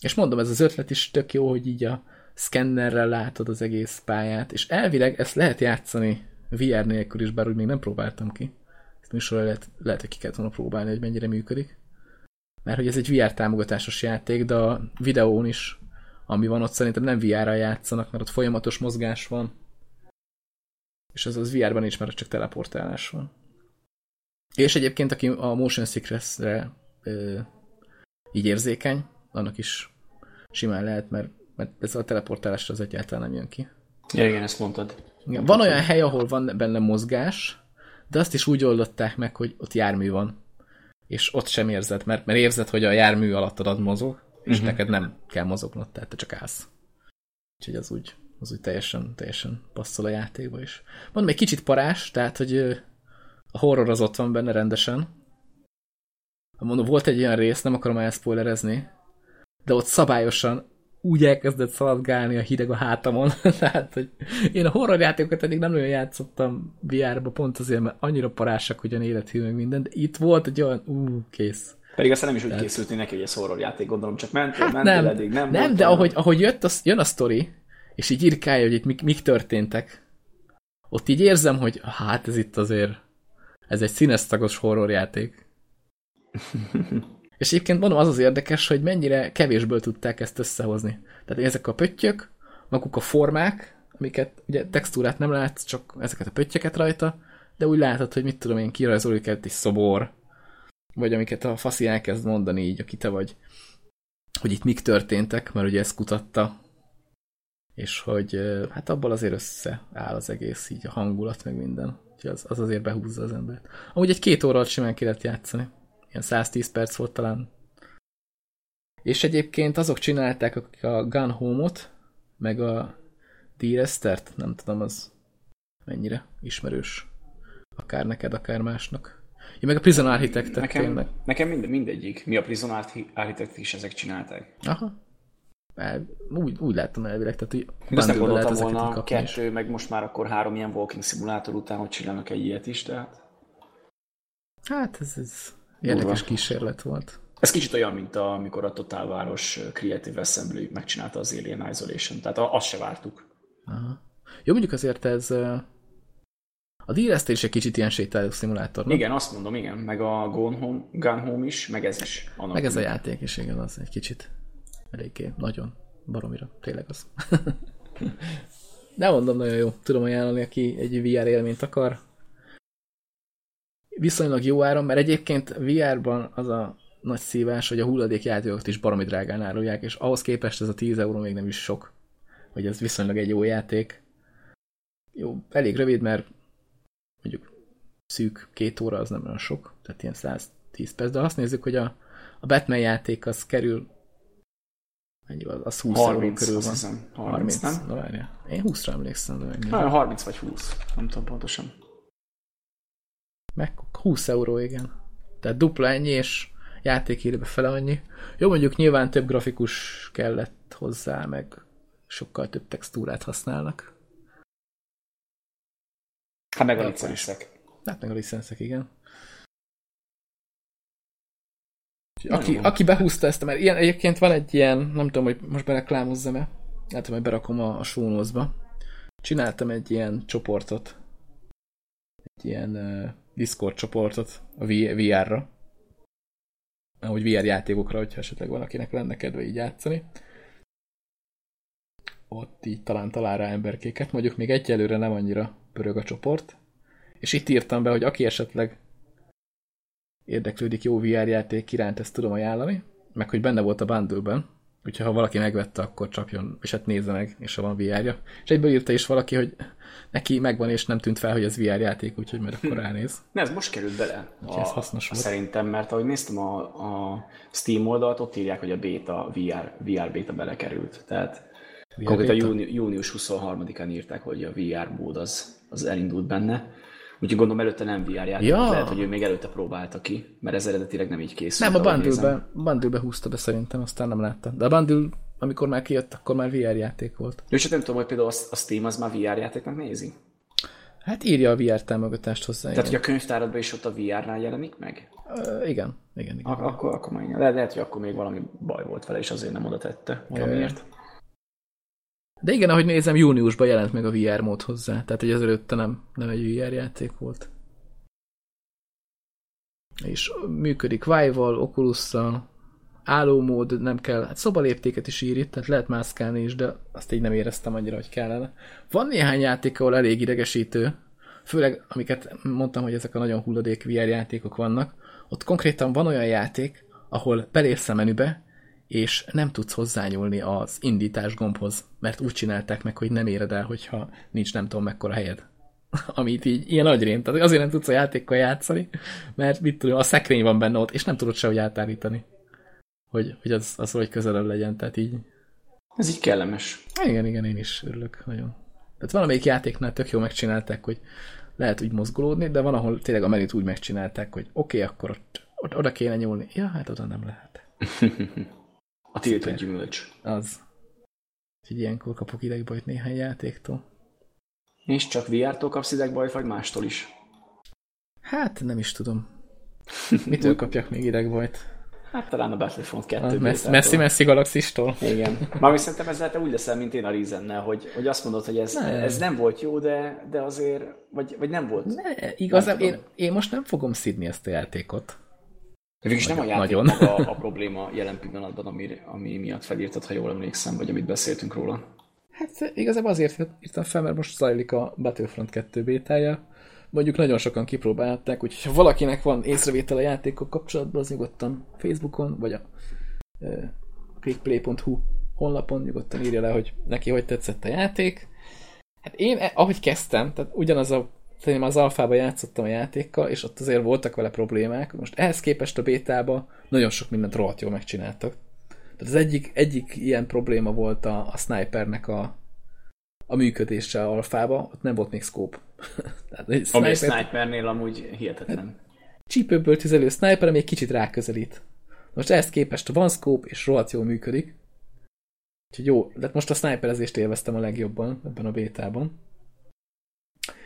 És mondom, ez az ötlet is tök jó, hogy így a szkennerrel látod az egész pályát, és elvileg ezt lehet játszani VR nélkül is, bár úgy még nem próbáltam ki. Ezt műsorra lehet, lehet, hogy ki kellett volna próbálni, hogy mennyire működik. Mert hogy ez egy VR támogatásos játék, de a videón is, ami van ott szerintem nem VR-ra játszanak, mert ott folyamatos mozgás van. És az az VR-ban is, mert csak teleportálás van. És egyébként, aki a motion sickness-re így érzékeny, annak is simán lehet, mert, mert ez a teleportálásra az egyáltalán nem jön ki. Ja, igen, ezt mondtad. Igen, van olyan hely, ahol van benne mozgás, de azt is úgy oldották meg, hogy ott jármű van. És ott sem érzed, mert, mert érzed, hogy a jármű alattad mozog, és uh-huh. neked nem kell mozognod, tehát te csak állsz. Úgyhogy az úgy, az úgy teljesen, teljesen passzol a játékba is. Mondom, egy kicsit parás, tehát, hogy a horror az ott van benne rendesen. Mondom, volt egy olyan rész, nem akarom elszpoilerezni, de ott szabályosan úgy elkezdett szaladgálni a hideg a hátamon, [laughs] tehát, hogy én a horrorjátékokat eddig nem olyan játszottam VR-ba, pont azért, mert annyira parásak, hogy a élethű meg minden, de itt volt egy olyan, ú, kész. Pedig aztán nem is úgy tehát... készült neki, hogy ez horrorjáték, gondolom, csak [laughs] mentél, hát mentél nem, eddig, nem? Nem, de ahogy, ahogy jött a, jön a sztori, és így írkálja, hogy itt mik, mik történtek, ott így érzem, hogy hát ez itt azért, ez egy színesztagos horrorjáték. [laughs] És egyébként mondom, az az érdekes, hogy mennyire kevésből tudták ezt összehozni. Tehát ezek a pöttyök, maguk a formák, amiket ugye textúrát nem látsz, csak ezeket a pöttyeket rajta, de úgy látod, hogy mit tudom én, kirajzol őket egy szobor, vagy amiket a faszi elkezd mondani így, aki te vagy, hogy itt mik történtek, mert ugye ezt kutatta, és hogy hát abból azért összeáll az egész, így a hangulat, meg minden. Úgyhogy az, az azért behúzza az embert. Amúgy egy két óra simán ki lehet játszani. Ilyen 110 perc volt talán. És egyébként azok csinálták, akik a Gun Home-ot, meg a D-Restert, nem tudom, az mennyire ismerős. Akár neked, akár másnak. Ja, meg a Prison architect nekem, tényleg. Nekem mind, mindegyik. Mi a Prison Architect is ezek csinálták. Aha. Úgy, úgy láttam elvileg, tehát hogy Azt nem gondoltam volna kettő, is. meg most már akkor három ilyen walking szimulátor után, hogy csinálnak egy ilyet is, tehát... Hát ez, ez Érdekes kísérlet volt. Ez kicsit olyan, mint a, amikor a Total Város Creative Assembly megcsinálta az Alien Isolation, tehát azt se vártuk. Aha. Jó, mondjuk azért ez a DRST is egy kicsit ilyen sétáló szimulátor, nem? Igen, azt mondom, igen, meg a Gun Home, Gun Home is, meg ez is. Annak meg ez a játék is, igen, az egy kicsit eléggé, nagyon baromira, tényleg az. [laughs] De mondom, nagyon jó. Tudom ajánlani, aki egy VR élményt akar, viszonylag jó áron, mert egyébként VR-ban az a nagy szívás, hogy a hulladékjátékokat is baromi drágán árulják, és ahhoz képest ez a 10 euró még nem is sok, hogy ez viszonylag egy jó játék. Jó, elég rövid, mert mondjuk szűk két óra az nem olyan sok, tehát ilyen 110 perc, de azt nézzük, hogy a, a Batman játék az kerül mennyi az, az 20 30, euró körül van. Hiszem, 30, 30 nem? Na várja. Én 20-ra emlékszem. De Na, 30 vagy 20, nem tudom pontosan. Meg 20 euró, igen. Tehát dupla ennyi, és játékérőbe fele annyi. Jó, mondjuk nyilván több grafikus kellett hozzá, meg sokkal több textúrát használnak. Hát meg a licenszek. Hát meg a licenszek, igen. Aki, aki behúzta ezt, mert ilyen, egyébként van egy ilyen, nem tudom, hogy most bereklámozzam-e, hát hogy berakom a, a sónozba. Csináltam egy ilyen csoportot, egy ilyen Discord csoportot a VR-ra, ahogy VR játékokra, hogyha esetleg valakinek lenne kedve így játszani. Ott így talán talál rá emberkéket, mondjuk még egyelőre nem annyira pörög a csoport. És itt írtam be, hogy aki esetleg érdeklődik jó VR játék iránt, ezt tudom ajánlani, meg hogy benne volt a bundle-ben, úgyhogy ha valaki megvette, akkor csapjon, és hát nézze meg, és ha van VR-ja. És egyből írta is valaki, hogy neki megvan, és nem tűnt fel, hogy ez VR játék, úgyhogy majd akkor ránéz. Ne, ez most került bele. A, ez hasznos volt. Szerintem, mert ahogy néztem a, a Steam oldalt, ott írják, hogy a beta, VR, VR beta belekerült. Tehát konkrétan júni, június 23-án írták, hogy a VR mód az, az elindult benne. Úgyhogy gondolom előtte nem VR játék, ja. lehet, hogy ő még előtte próbálta ki, mert ez eredetileg nem így készült. Nem, a bundle-be, bundle húzta be szerintem, aztán nem látta. De a bundle, amikor már kijött, akkor már VR játék volt. Jó, csak nem tudom, hogy például a Steam az már VR játéknak nézi. Hát írja a VR támogatást hozzá. Tehát, igen. hogy a könyvtáradban is ott a VR-nál jelenik meg? Uh, igen, igen, igen. Ak- akkor, akkor már lehet, lehet, hogy akkor még valami baj volt vele, és azért nem oda tette valamiért. De igen, ahogy nézem, júniusban jelent meg a VR mód hozzá, tehát hogy előtte nem, nem egy VR játék volt. És működik Vive-val, Oculus-szal, állómód nem kell, hát szobaléptéket is ír itt, tehát lehet mászkálni is, de azt így nem éreztem annyira, hogy kellene. Van néhány játék, ahol elég idegesítő, főleg amiket mondtam, hogy ezek a nagyon hulladék VR játékok vannak, ott konkrétan van olyan játék, ahol belépsz a menübe, és nem tudsz hozzányúlni az indítás gombhoz, mert úgy csinálták meg, hogy nem éred el, hogyha nincs nem tudom mekkora helyed. [laughs] Amit így ilyen agyrém, tehát azért nem tudsz a játékkal játszani, mert mit tudom, a szekrény van benne ott, és nem tudod sehogy átállítani. Hogy, hogy az, az hogy közelebb legyen, tehát így. Ez így kellemes. Igen, igen, én is örülök nagyon. Tehát valamelyik játéknál tök jó megcsinálták, hogy lehet úgy mozgolódni, de van, ahol tényleg a menüt úgy megcsinálták, hogy oké, okay, akkor ott, ott oda kéne nyúlni. Ja, hát oda nem lehet. [laughs] A tiltott gyümölcs. Az. Úgyhogy ilyenkor kapok idegbajt néhány játéktól. És csak VR-tól kapsz idegbajt, vagy mástól is? Hát nem is tudom. [laughs] Mitől kapjak még idegbajt? Hát talán a Battlefront 2 Messzi-messzi galaxistól. Igen. Már szerintem ez lehet úgy leszel, mint én a Reasonnel, hogy, hogy azt mondod, hogy ez, ne. ez nem volt jó, de, de azért, vagy, vagy nem volt. Ne, igazán én, én most nem fogom szidni ezt a játékot. Végülis nem a játék nagyon. maga a [laughs] probléma jelen pillanatban, ami, ami miatt felírtad, ha jól emlékszem, vagy amit beszéltünk róla. Hát igazából azért írtam fel, mert most zajlik a Battlefront 2 bétája. Mondjuk nagyon sokan kipróbálták, úgyhogy ha valakinek van észrevétel a játékok kapcsolatban, az nyugodtan Facebookon, vagy a uh, clickplay.hu honlapon nyugodtan írja le, hogy neki hogy tetszett a játék. Hát én, ahogy kezdtem, tehát ugyanaz a szerintem az alfába játszottam a játékkal, és ott azért voltak vele problémák. Most ehhez képest a bétába nagyon sok mindent rohadt jól megcsináltak. Tehát az egyik, egyik ilyen probléma volt a, a snipernek a, a működése alfába, ott nem volt még scope. [laughs] Tehát, egy sniper, Ami snipernél amúgy hihetetlen. Hát, csípőből tüzelő sniper, ami egy kicsit ráközelít. Most ehhez képest van scope, és rohadt jól működik. Úgyhogy jó, de most a sniperezést élveztem a legjobban ebben a bétában.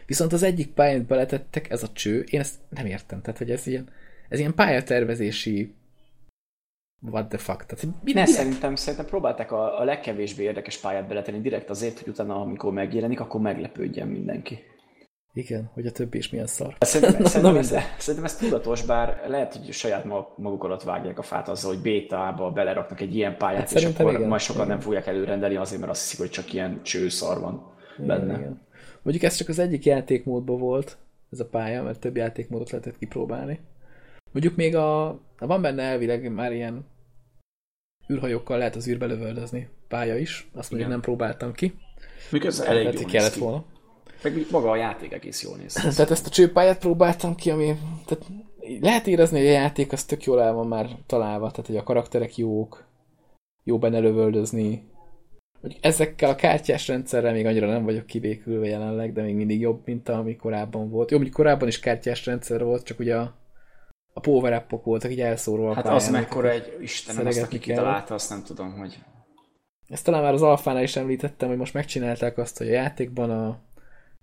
Viszont az egyik pályát beletettek, ez a cső, én ezt nem értem. Tehát, hogy ez ilyen, ez ilyen pályatervezési what the fuck. Tehát, mi, ne, szerintem, szerintem próbálták a, a legkevésbé érdekes pályát beletenni direkt azért, hogy utána, amikor megjelenik, akkor meglepődjen mindenki. Igen, hogy a többi is milyen szar. [laughs] Szerintem, Na, szerintem, ez, szerintem ez tudatos, bár lehet, hogy saját maguk alatt vágják a fát azzal, hogy bétába beleraknak egy ilyen pályát, hát és akkor igen, majd sokan igen. nem fogják előrendelni azért, mert azt hiszik, hogy csak ilyen csőszar van igen, benne. Igen. Mondjuk ez csak az egyik játékmódban volt, ez a pálya, mert több játékmódot lehetett kipróbálni. Mondjuk még a, van benne elvileg már ilyen űrhajókkal lehet az űrbe lövöldözni pálya is, azt mondjuk nem próbáltam ki. Még ez elég jól kellett ki. volna. Meg maga a játék egész jól néz [laughs] Tehát ezt a csőpályát próbáltam ki, ami tehát lehet érezni, hogy a játék az tök jól el van már találva, tehát hogy a karakterek jók, jó benne lövöldözni, hogy ezekkel a kártyás rendszerrel még annyira nem vagyok kibékülve jelenleg, de még mindig jobb, mint ami korábban volt. Jó, mondjuk korábban is kártyás rendszer volt, csak ugye a, a power up voltak így elszórva a Hát pályán, az mekkora egy Istenem, azt aki kitalálta, azt nem tudom, hogy... Ezt talán már az alfánál is említettem, hogy most megcsinálták azt, hogy a játékban a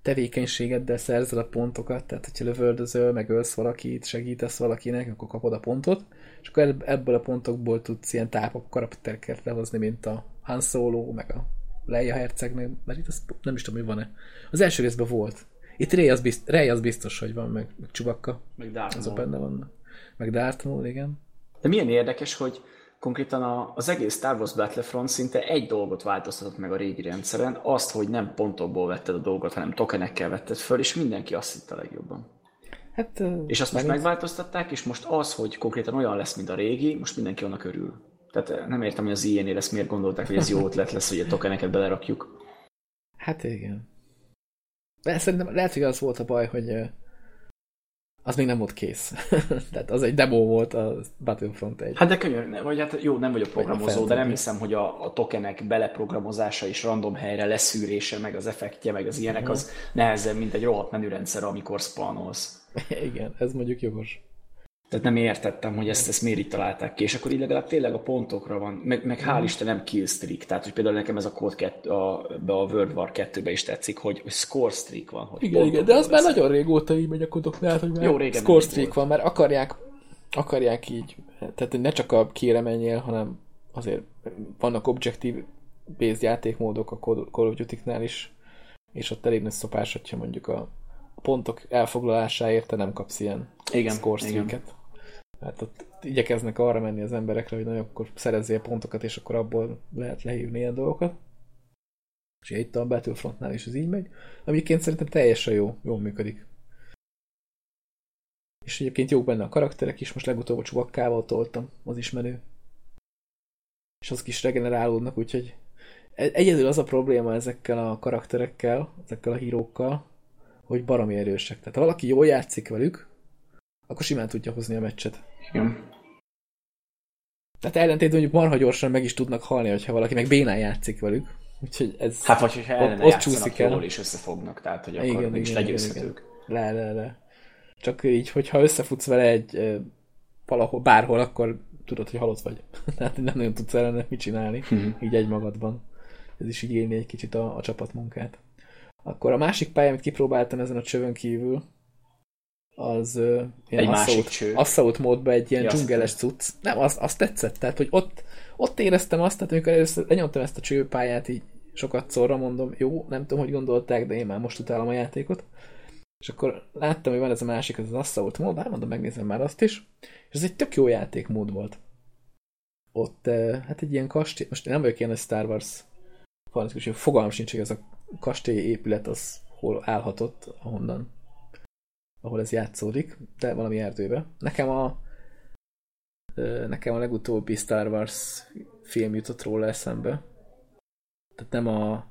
tevékenységeddel szerzel a pontokat, tehát hogyha lövöldözöl, meg ölsz valakit, segítesz valakinek, akkor kapod a pontot, és akkor ebből a pontokból tudsz ilyen tápok, karaktereket lehozni, mint a Han Solo, meg a Leia hercegnél, mert itt az nem is tudom, mi van-e. Az első részben volt. Itt Ray az, bizt, Ray az biztos, hogy van, meg, meg Csubakka. Meg Darth Azok benne vannak. Meg Darth Maul, igen. De milyen érdekes, hogy konkrétan az egész Star Wars Battlefront szinte egy dolgot változtatott meg a régi rendszeren, azt, hogy nem pontokból vetted a dolgot, hanem tokenekkel vetted föl, és mindenki azt hitte legjobban. Hát, És azt most megváltoztatták, és most az, hogy konkrétan olyan lesz, mint a régi, most mindenki annak örül. Tehát eh, nem értem, hogy az ilyen ezt miért gondolták, hogy ez jó ötlet lesz, hogy a tokeneket belerakjuk. Hát igen. De szerintem lehet, hogy az volt a baj, hogy az még nem volt kész. [laughs] Tehát az egy demo volt a Battlefront 1. Hát de könyör, vagy hát jó, nem vagyok programozó, de nem hiszem, hogy a, a tokenek beleprogramozása és random helyre leszűrése, meg az effektje, meg az ilyenek, az nehezebb, mint egy rohadt menürendszer, amikor spannolsz. [laughs] igen, ez mondjuk jogos. Tehát nem értettem, hogy ezt, ezt miért így találták ki, és akkor így legalább tényleg a pontokra van, meg, meg hál' Isten nem killstreak, tehát hogy például nekem ez a kód kett, a, a World War 2-be is tetszik, hogy, hogy score streak van. Hogy Igen, igen, de az már nagyon régóta így megy a kodoknál, hogy már Jó, régen score streak van, mert akarják, akarják így, tehát ne csak a kére menjél, hanem azért vannak objektív based játékmódok a Call of Duty-knál is, és ott elég nagy szopás, hogyha mondjuk a pontok elfoglalásáért te nem kapsz ilyen Igen, score igen. Hát ott igyekeznek arra menni az emberekre, hogy nagyon akkor szerezzél pontokat, és akkor abból lehet lehívni ilyen dolgokat. És itt a Battlefrontnál is ez így megy. Amikként szerintem teljesen jó, jól működik. És egyébként jók benne a karakterek is, most legutóbb a csubakkával toltam, az is menő. És azok is regenerálódnak, úgyhogy e- egyedül az a probléma ezekkel a karakterekkel, ezekkel a hírókkal, hogy baromi erősek. Tehát ha valaki jól játszik velük, akkor simán tudja hozni a meccset. Igen. Tehát ellentétben mondjuk marha gyorsan meg is tudnak halni, hogyha valaki meg bénán játszik velük. Úgyhogy ez Hát vagy, hogyha ellene ott játszanak csúszik el. és összefognak, tehát hogy akkor Igen, is legyőzhetők. le, le, le. Csak így, hogyha összefutsz vele egy valahol, bárhol, akkor tudod, hogy halott vagy. [laughs] Tehát nem nagyon tudsz ellene mit csinálni, Mhm. így egymagadban. Ez is élni egy kicsit a, a csapatmunkát. Akkor a másik pálya, amit kipróbáltam ezen a csövön kívül, az ö, ilyen Egy másik assault, assault módban egy ilyen Ja, dzsungeles cucc. Nem, az, az tetszett. Tehát, hogy ott, ott éreztem azt, tehát amikor először lenyomtam ezt a csőpályát így sokat szorra mondom, jó, nem tudom, hogy gondolták, de én már most utálom a játékot. És akkor láttam, hogy van ez a másik, az Assault mód, hát mondom, megnézem már azt is. És ez egy tök jó játékmód volt. Ott, hát egy ilyen kastély, most én nem vagyok ilyen nagy Star Wars fanatikus, fogalmam sincs, hogy ez a kastély épület az hol állhatott, ahonnan ahol ez játszódik, de valami erdőbe. Nekem a nekem a legutóbbi Star Wars film jutott róla eszembe. Tehát nem a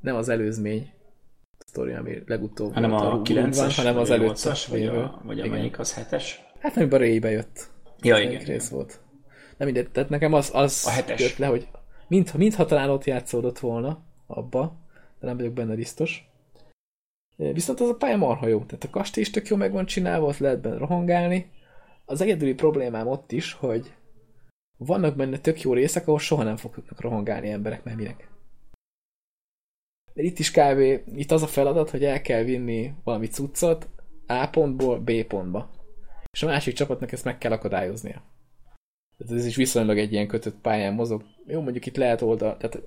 nem az előzmény sztori, ami legutóbb Hanem volt a Rogue 9-es, One, hanem az vagy a előtte 8-as, vagy, a, vagy Igen. amelyik az 7-es? Hát amiben Ray bejött. Ja, Az igen. rész volt. Nem mindegy, tehát nekem az, az A hetes. jött le, hogy mintha, mintha talán ott játszódott volna abba, de nem vagyok benne biztos. Viszont az a pálya marha jó, tehát a kastély is tök jó meg van csinálva, ott lehet benne rohangálni. Az egyedüli problémám ott is, hogy vannak benne tök jó részek, ahol soha nem fognak rohangálni emberek, mert minek. De itt is kb. itt az a feladat, hogy el kell vinni valami cuccot A pontból B pontba. És a másik csapatnak ezt meg kell akadályoznia. Tehát ez is viszonylag egy ilyen kötött pályán mozog. Jó, mondjuk itt lehet oldal, tehát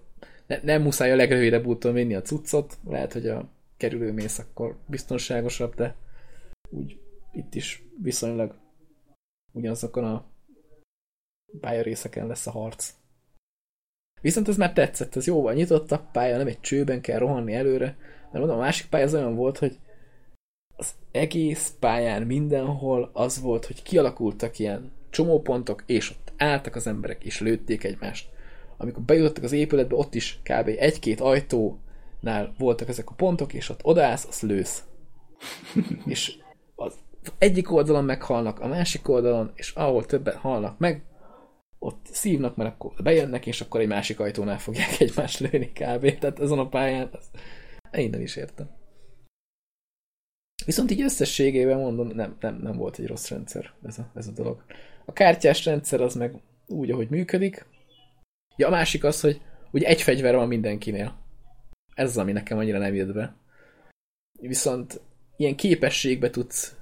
ne, nem muszáj a legrövidebb úton vinni a cuccot, lehet, hogy a kerülőmész akkor biztonságosabb, de úgy itt is viszonylag ugyanazokon a pályarészeken lesz a harc. Viszont ez már tetszett, ez jóval nyitottabb pálya, nem egy csőben kell rohanni előre, mert mondom, a másik pálya az olyan volt, hogy az egész pályán mindenhol az volt, hogy kialakultak ilyen csomópontok, és ott álltak az emberek, és lőtték egymást. Amikor bejutottak az épületbe, ott is kb. egy-két ajtónál voltak ezek a pontok, és ott odaállsz, azt lősz. [laughs] és az egyik oldalon meghalnak, a másik oldalon, és ahol többen halnak meg, ott szívnak, mert akkor bejönnek, és akkor egy másik ajtónál fogják egymást lőni kb. Tehát azon a pályán, az... én nem is értem. Viszont így összességében mondom, nem, nem, nem volt egy rossz rendszer ez a, ez a dolog. A kártyás rendszer az meg úgy, ahogy működik. Ja, a másik az, hogy ugye egy fegyver van mindenkinél. Ez az, ami nekem annyira nem jött be. Viszont ilyen képességbe tudsz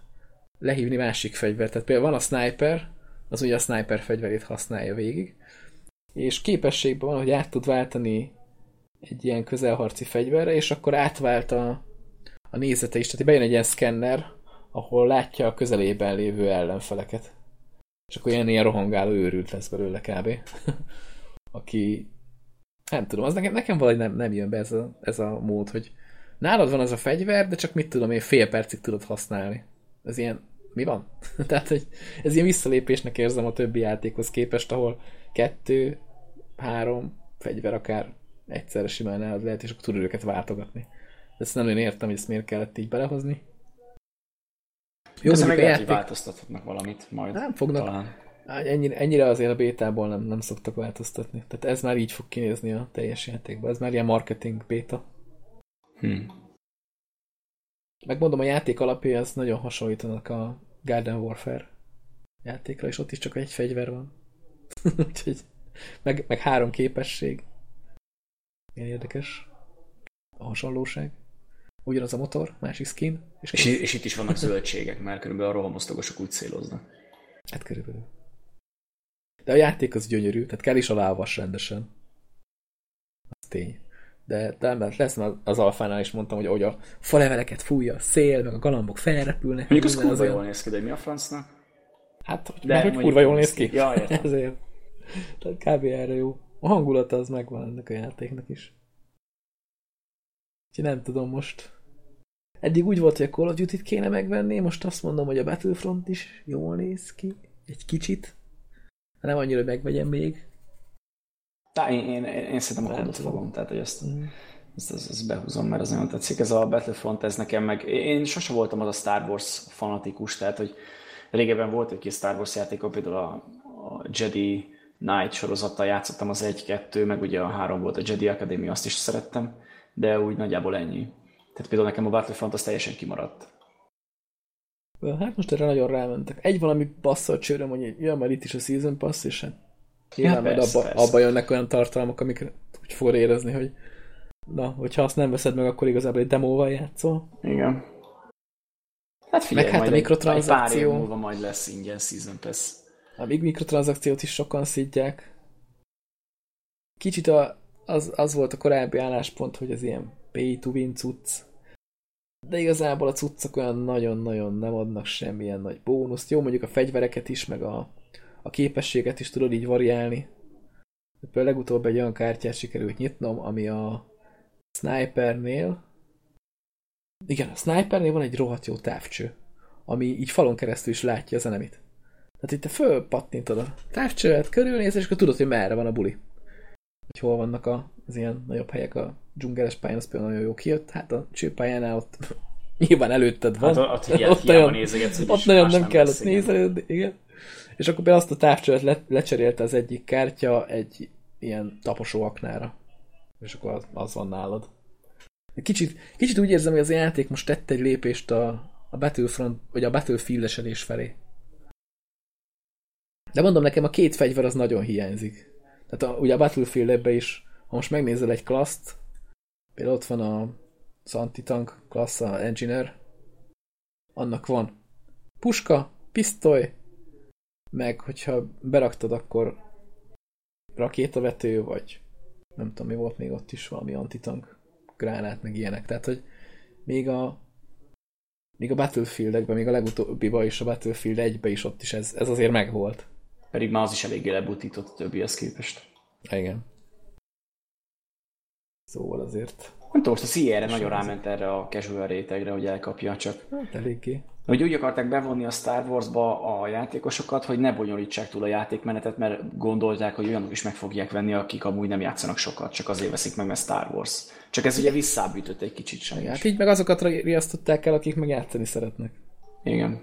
lehívni másik fegyvert. Tehát például van a sniper, az ugye a sniper fegyverét használja végig, és képességben van, hogy át tud váltani egy ilyen közelharci fegyverre, és akkor átvált a, a nézete is. Tehát bejön egy ilyen szkenner, ahol látja a közelében lévő ellenfeleket. És akkor ilyen, ilyen rohangáló őrült lesz belőle kb. [laughs] Aki nem tudom, az nekem, nekem valahogy nem, nem jön be ez a, ez a mód, hogy nálad van az a fegyver, de csak mit tudom én, fél percig tudod használni. Ez ilyen, mi van? [laughs] Tehát, hogy ez ilyen visszalépésnek érzem a többi játékhoz képest, ahol kettő, három fegyver akár egyszerre simán nálad lehet, és akkor tudod őket váltogatni. De ezt nem én értem, hogy ezt miért kellett így belehozni. Jó, Ezzel meg lehet, játék... változtathatnak valamit majd. Nem fognak. Talán. Ennyire, ennyire azért a bétából nem, nem szoktak változtatni. Tehát ez már így fog kinézni a teljes játékban. Ez már ilyen marketing béta. Hmm. Megmondom, a játék alapja az nagyon hasonlítanak a Garden Warfare játékra, és ott is csak egy fegyver van. [laughs] Úgyhogy meg, meg három képesség. Milyen érdekes a hasonlóság. Ugyanaz a motor, másik skin. És, és, és itt is vannak zöldségek, mert körülbelül a rohamosztogosok úgy céloznak. Hát körülbelül. De a játék az gyönyörű, tehát kell is a lávas rendesen. Az tény. De, de nem lesz, mert az alfánál is mondtam, hogy ahogy a faleveleket fújja a szél, meg a galambok felrepülnek. Mondjuk az kurva jól néz ki, de mi a francnak? Hát, hogy, de mert, hogy kurva jól néz ki. Ja, értem. [laughs] Ezért. Tehát kb. erre jó. A hangulata az megvan ennek a játéknak is. Úgyhogy nem tudom most. Eddig úgy volt, hogy a Call of Duty-t kéne megvenni, most azt mondom, hogy a Battlefront is jól néz ki. Egy kicsit. Nem annyira, hogy megvegyem még. Tá, én, én, én szerintem a kodot fogom, tehát hogy ezt, mm. ezt, ezt, ezt, behúzom, mert az nagyon tetszik. Ez a Battlefront, ez nekem meg... Én sose voltam az a Star Wars fanatikus, tehát hogy régebben volt egy kis Star Wars játék, például a, a Jedi Knight sorozattal játszottam az 1-2, meg ugye a 3 volt a Jedi Academy, azt is szerettem, de úgy nagyjából ennyi. Tehát például nekem a Battlefront az teljesen kimaradt. Hát most erre nagyon rámentek. Egy valami basszal csőröm, hogy jön majd itt is a Season Pass, és hát nyilván ja, majd abba, persze. abba jönnek olyan tartalmak, amik úgy fogod érezni, hogy na, hogyha azt nem veszed meg, akkor igazából egy demóval játszol. Igen. Hát figyelj, meg hát a mikrotranszakció. Egy pár év múlva majd lesz ingyen Season Pass. A még mikrotranszakciót is sokan szidják. Kicsit a, az, az volt a korábbi álláspont, hogy ez ilyen pay to win cucc de igazából a cuccok olyan nagyon-nagyon nem adnak semmilyen nagy bónuszt. Jó, mondjuk a fegyvereket is, meg a, a képességet is tudod így variálni. Például legutóbb egy olyan kártyát sikerült nyitnom, ami a snipernél igen, a snipernél van egy rohadt jó távcső, ami így falon keresztül is látja az enemit. Tehát itt te fölpattintod a távcsövet, körülnéz, és akkor tudod, hogy merre van a buli. Hogy hol vannak az ilyen nagyobb helyek a dzsungeles pályán az például nagyon jó kijött, hát a csőpályánál ott [laughs] nyilván előtted van. Hát ott, hiát, ott, nagyon, nézegetsz, ott nagyon nem, nem kell ott nézni, igen. És akkor például azt a távcsövet le, lecserélte az egyik kártya egy ilyen taposó aknára. És akkor az, az van nálad. Kicsit, kicsit úgy érzem, hogy az játék most tett egy lépést a, a Battlefront, vagy a Battlefield-esedés felé. De mondom, nekem a két fegyver az nagyon hiányzik. Tehát a, ugye a Battlefield ebbe is ha most megnézel egy klaszt, például ott van a, antitank klassz, a engineer, annak van puska, pisztoly, meg hogyha beraktad, akkor rakétavető, vagy nem tudom, mi volt még ott is valami antitank gránát, meg ilyenek. Tehát, hogy még a még a Battlefield-ekben, még a legutóbbiban is, a Battlefield 1 is ott is ez, ez azért megvolt. Pedig már az is eléggé lebutított a többihez képest. Igen. Szóval azért... Nem tudom, most a CIA-re nagyon ráment erre a casual rétegre, hogy elkapja csak. Hát eléggé. Hogy úgy akarták bevonni a Star Wars-ba a játékosokat, hogy ne bonyolítsák túl a játékmenetet, mert gondolták, hogy olyanok is meg fogják venni, akik amúgy nem játszanak sokat, csak azért veszik meg, mert Star Wars. Csak ez ugye visszábbütött egy kicsit sem. Hát így meg azokat riasztották el, akik meg játszani szeretnek. Igen.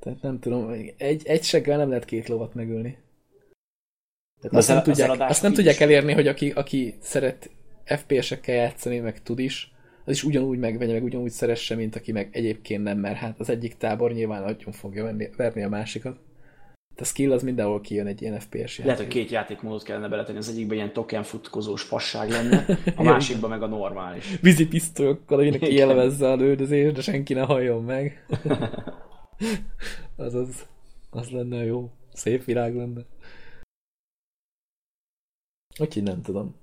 Tehát nem tudom, egy, egy seggel nem lehet két lovat megölni. Tehát azt, nem tudják, azt nem tudják elérni, hogy aki, aki szeret FPS-ekkel játszani, meg tud is, az is ugyanúgy megvegye, meg ugyanúgy szeresse, mint aki meg egyébként nem, mert hát az egyik tábor nyilván nagyon fogja venni, verni a másikat. A skill az mindenhol kijön egy ilyen FPS játék. Lehet, hogy két játékmódot kellene beletenni, az egyikben ilyen token futkozós passág lenne, [laughs] a másikban meg a normális. Vízi pisztolyokkal, hogy neki élvezze a lődözés, de senki ne halljon meg. [laughs] [laughs] az, az, az lenne jó. Szép világ lenne. Úgyhogy nem tudom.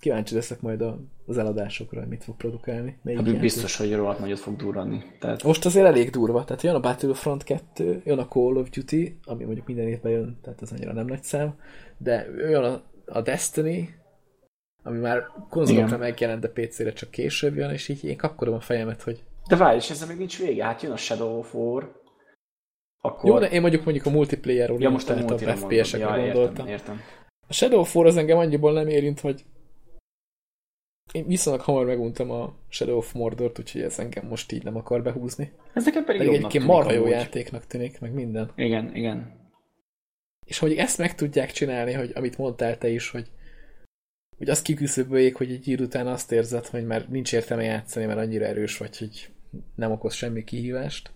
kíváncsi leszek majd a, az eladásokra, hogy mit fog produkálni. Melyik hát biztos, hogy rohadt nagyot fog durrani. Tehát... Most azért elég durva, tehát jön a Battlefront 2, jön a Call of Duty, ami mondjuk minden évben jön, tehát az annyira nem nagy szám, de jön a, a Destiny, ami már konzolokra megjelent, de PC-re csak később jön, és így én kapkodom a fejemet, hogy... De várj, és ezzel még nincs vége, hát jön a Shadow of War, akkor... Jó, de én mondjuk mondjuk a multiplayer ja, most a, a FPS-ekre ja, gondoltam. Értem, értem. A Shadow of War az engem annyiból nem érint, hogy én viszonylag hamar meguntam a Shadow of Mordort, úgyhogy ez engem most így nem akar behúzni. Ez nekem pedig, pedig egyébként marha jó játéknak tűnik, meg minden. Igen, igen. És hogy ezt meg tudják csinálni, hogy amit mondtál te is, hogy, hogy azt kiküszöböljék, hogy egy idő után azt érzed, hogy már nincs értelme játszani, mert annyira erős vagy, hogy nem okoz semmi kihívást.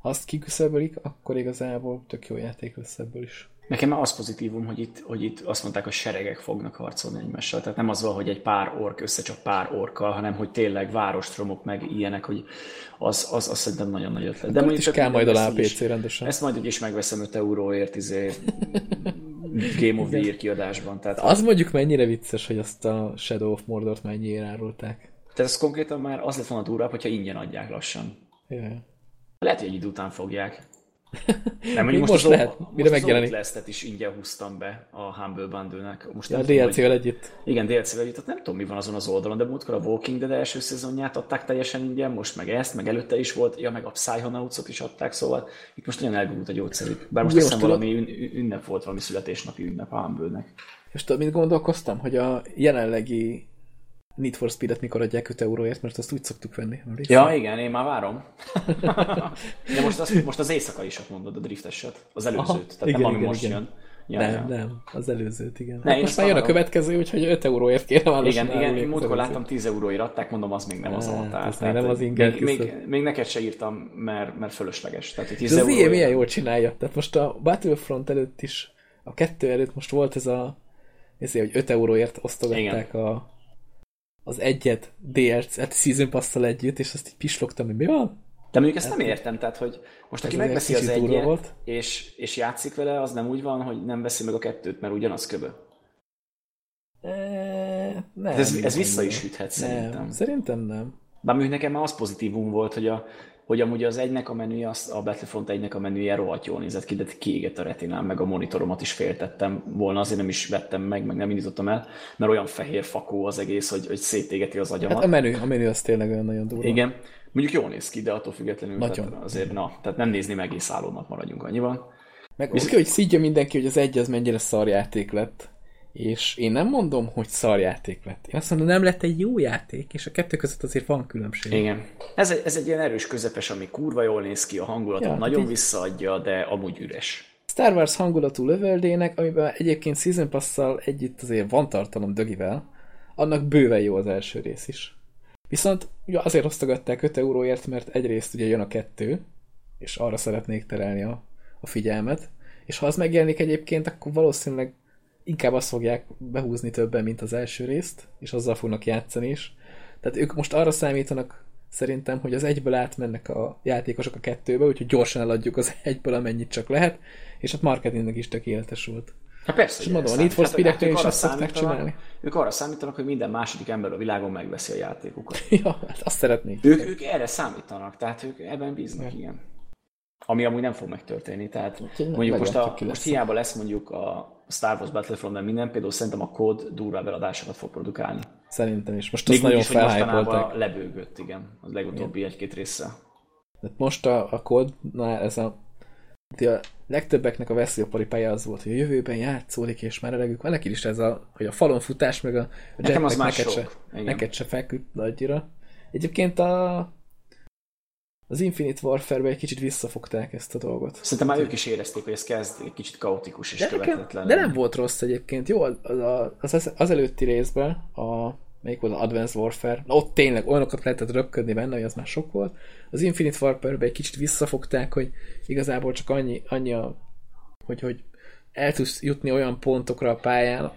Ha azt kiküszöbölik, akkor igazából tök jó játék lesz ebből is. Nekem az pozitívum, hogy itt, hogy itt azt mondták, hogy seregek fognak harcolni egymással. Tehát nem az van, hogy egy pár ork összecsap pár orkkal, hanem hogy tényleg várostromok meg ilyenek, hogy az, az, az szerintem nagyon nagy ötlet. De mondjuk is kell majd a PC rendesen. Ezt majd úgyis megveszem 5 euróért izé, Game of the Year kiadásban. Tehát, az mondjuk mennyire vicces, hogy azt a Shadow of Mordort mennyire árulták. Tehát ez konkrétan már az lett volna durvább, hogyha ingyen adják lassan. Yeah. Lehet, hogy egy idő után fogják. Nem, most, most az lehet, mire megjelenik. Most is ingyen húztam be a Humble Bundle-nek. Most ja, a DLC-vel együtt. Igen, DLC-vel együtt. Tehát nem tudom, mi van azon az oldalon, de múltkor a Walking Dead első szezonját adták teljesen ingyen, most meg ezt, meg előtte is volt, ja, meg a Psychonauts-ot is adták, szóval itt most nagyon elgurult a gyógyszerük. Bár most hiszem valami ünnep volt, valami születésnapi ünnep a Humble-nek. És tudod, mit gondolkoztam? Hogy a jelenlegi Need for Speed-et mikor adják 5 euróért, mert azt úgy szoktuk venni. Ja, igen, én már várom. [laughs] De most, az, most az éjszaka is mondod, a drifteset, az előzőt, Aha, tehát igen, nem ami igen, most igen. jön. Ja, nem, ja. nem, az előzőt, igen. Ne, hát most már jön a következő, úgyhogy 5 euróért kérem Igen, igen, én múltkor láttam 10 euróért adták, mondom, az még nem az altár. Az nem az ingyen még, még, még, neked se írtam, mert, mert fölösleges. Tehát, hogy 10 az ilyen milyen jól csinálja. Tehát most a Battlefront előtt is, a kettő előtt most volt ez a ezért, hogy 5 euróért osztogatták a az egyet DLC, hát Season pass együtt, és azt így pislogtam, hogy mi van? De mondjuk ezt hát, nem értem, tehát hogy most aki megveszi az egyet, volt. És, és játszik vele, az nem úgy van, hogy nem veszi meg a kettőt, mert ugyanaz köbö. E, nem, ez, ez vissza is üthet szerintem. Nem, szerintem nem. Bár mondjuk nekem már az pozitívum volt, hogy a, hogy amúgy az egynek a menüje, az, a Battlefront egynek a menüje rohadt jól nézett ki, de kiégett a retinám, meg a monitoromat is féltettem volna, azért nem is vettem meg, meg nem indítottam el, mert olyan fehér fakó az egész, hogy, hogy szétégeti az agyamat. Hát a menü, a menü az tényleg olyan nagyon durva. Igen. Mondjuk jól néz ki, de attól függetlenül nagyon. Tehát azért, na, tehát nem nézni meg egész állónak maradjunk annyiban. Meg Viszont... oké, hogy szídja mindenki, hogy az egy az mennyire szarjáték lett. És én nem mondom, hogy szarjáték lett. Én azt mondom, nem lett egy jó játék, és a kettő között azért van különbség. Igen. Ez egy, ez egy ilyen erős közepes, ami kurva jól néz ki, a hangulatot ja, nagyon így... visszaadja, de amúgy üres. Star Wars hangulatú lövöldének, amiben egyébként Season pass együtt azért van tartalom dögivel, annak bőven jó az első rész is. Viszont ugye azért osztogatták 5 euróért, mert egyrészt ugye jön a kettő, és arra szeretnék terelni a, a figyelmet, és ha az megjelenik egyébként, akkor valószínűleg inkább azt fogják behúzni többen, mint az első részt, és azzal fognak játszani is. Tehát ők most arra számítanak szerintem, hogy az egyből átmennek a játékosok a kettőbe, úgyhogy gyorsan eladjuk az egyből, amennyit csak lehet, és hát marketingnek is tökéletes volt. Hát persze, és mondom, a Need for speed hát, is azt szokták csinálni. Ők arra számítanak, hogy minden második ember a világon megveszi a játékukat. [laughs] ja, hát azt szeretnék. Ők, ők erre számítanak, tehát ők ebben bíznak, ja. igen. Ami amúgy nem fog megtörténni. Tehát mondjuk most, a, most hiába lesz mondjuk a Star Wars Battlefront, minden, például szerintem a kód durvább eladásokat fog produkálni. Szerintem is. Most azt nagyon felhájpolták. lebőgött, igen, az legutóbbi egy-két része. De most a, a kód, na ez a a legtöbbeknek a veszélyparipája az volt, hogy a jövőben játszódik, és már elegük van. Neked is ez a, hogy a falon futás, meg a, a Nekem az már neked, se, neked se feküdt nagyira. Egyébként a az Infinite Warfare-ben egy kicsit visszafogták ezt a dolgot. Szerintem már ők is érezték, hogy ez kezd egy kicsit kaotikus és de követetlen. De nem volt rossz egyébként. Jó, az, az, az előtti részben, a, melyik volt az Advanced Warfare, na, ott tényleg olyanokat lehetett röpködni benne, hogy az már sok volt. Az Infinite Warfare-ben egy kicsit visszafogták, hogy igazából csak annyi, annyi a, hogy, hogy el tudsz jutni olyan pontokra a pályán,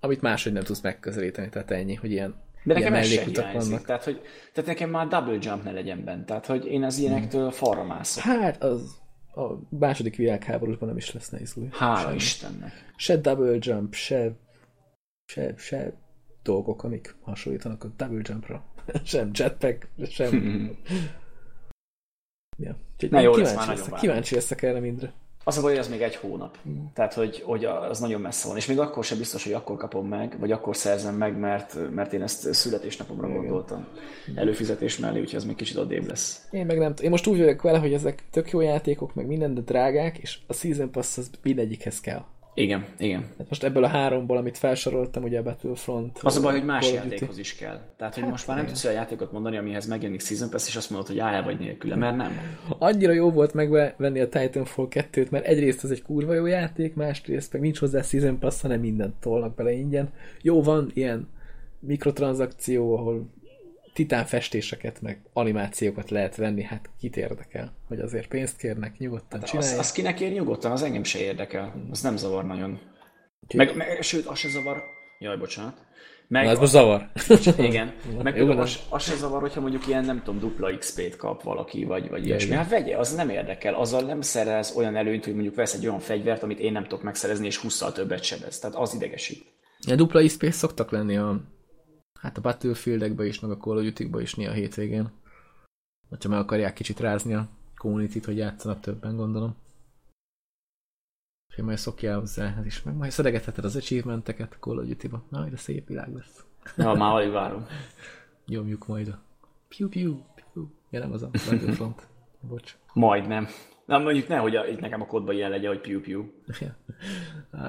amit máshogy nem tudsz megközelíteni, tehát ennyi, hogy ilyen de nekem ez se hiányzik. Tehát, hogy, tehát nekem már double jump ne legyen benne. Tehát, hogy én az ilyenektől hmm. falra mászok. Hát, az a második világháborúsban nem is lesz nehéz új. Hála Semmi. Istennek. Se double jump, se, se, se dolgok, amik hasonlítanak a Double Jumpra. [laughs] sem jetpack, sem... ja. Na jó, kíváncsi, leszek, kíváncsi leszek erre mindre. Az a baj, hogy az még egy hónap. Mm. Tehát, hogy, hogy az nagyon messze van. És még akkor sem biztos, hogy akkor kapom meg, vagy akkor szerzem meg, mert, mert én ezt születésnapomra Igen. gondoltam. Előfizetés mellé, úgyhogy az még kicsit odébb lesz. Én meg nem Én most úgy vagyok vele, hogy ezek tök jó játékok, meg minden, de drágák, és a Season Pass az mindegyikhez kell. Igen, igen. Hát most ebből a háromból, amit felsoroltam, ugye a Battlefront... Az a baj, hogy más játékhoz is kell. Tehát, hogy hát, most már nem tudsz olyan játékot mondani, amihez megjelenik Season Pass, és azt mondod, hogy áll vagy nélküle, mert nem. Annyira jó volt megvenni a Titanfall 2-t, mert egyrészt ez egy kurva jó játék, másrészt meg nincs hozzá Season Pass, hanem mindent tolnak bele ingyen. Jó, van ilyen mikrotranszakció, ahol titán festéseket, meg animációkat lehet venni, hát kit érdekel, hogy azért pénzt kérnek, nyugodtan hát csinálják. Az, az kinek ér nyugodtan, az engem se érdekel, az nem zavar nagyon. Meg, meg, sőt, az se zavar, jaj, bocsánat. Meg Na, ez most zavar. [laughs] Igen. Meg Jó, az, az se zavar, hogyha mondjuk ilyen, nem tudom, dupla XP-t kap valaki, vagy, vagy ilyesmi. Hát vegye, az nem érdekel. Azzal nem szerez olyan előnyt, hogy mondjuk vesz egy olyan fegyvert, amit én nem tudok megszerezni, és 20 többet sebez. Tehát az idegesít. A dupla XP szoktak lenni a Hát a battlefield is, meg a Call of duty is néha a hétvégén. Hogyha meg akarják kicsit rázni a community hogy játszanak többen, gondolom. És majd szokjál hozzá, ez is meg majd szedegetheted az achievementeket a Call of Duty-ba. Na, de szép világ lesz. Na, már alig várom. [laughs] Nyomjuk majd a piu piu piu. Ja, nem az a Battlefront. Bocs. Majdnem. Na mondjuk ne, hogy a, itt nekem a kodban ilyen legyen, hogy piu piu.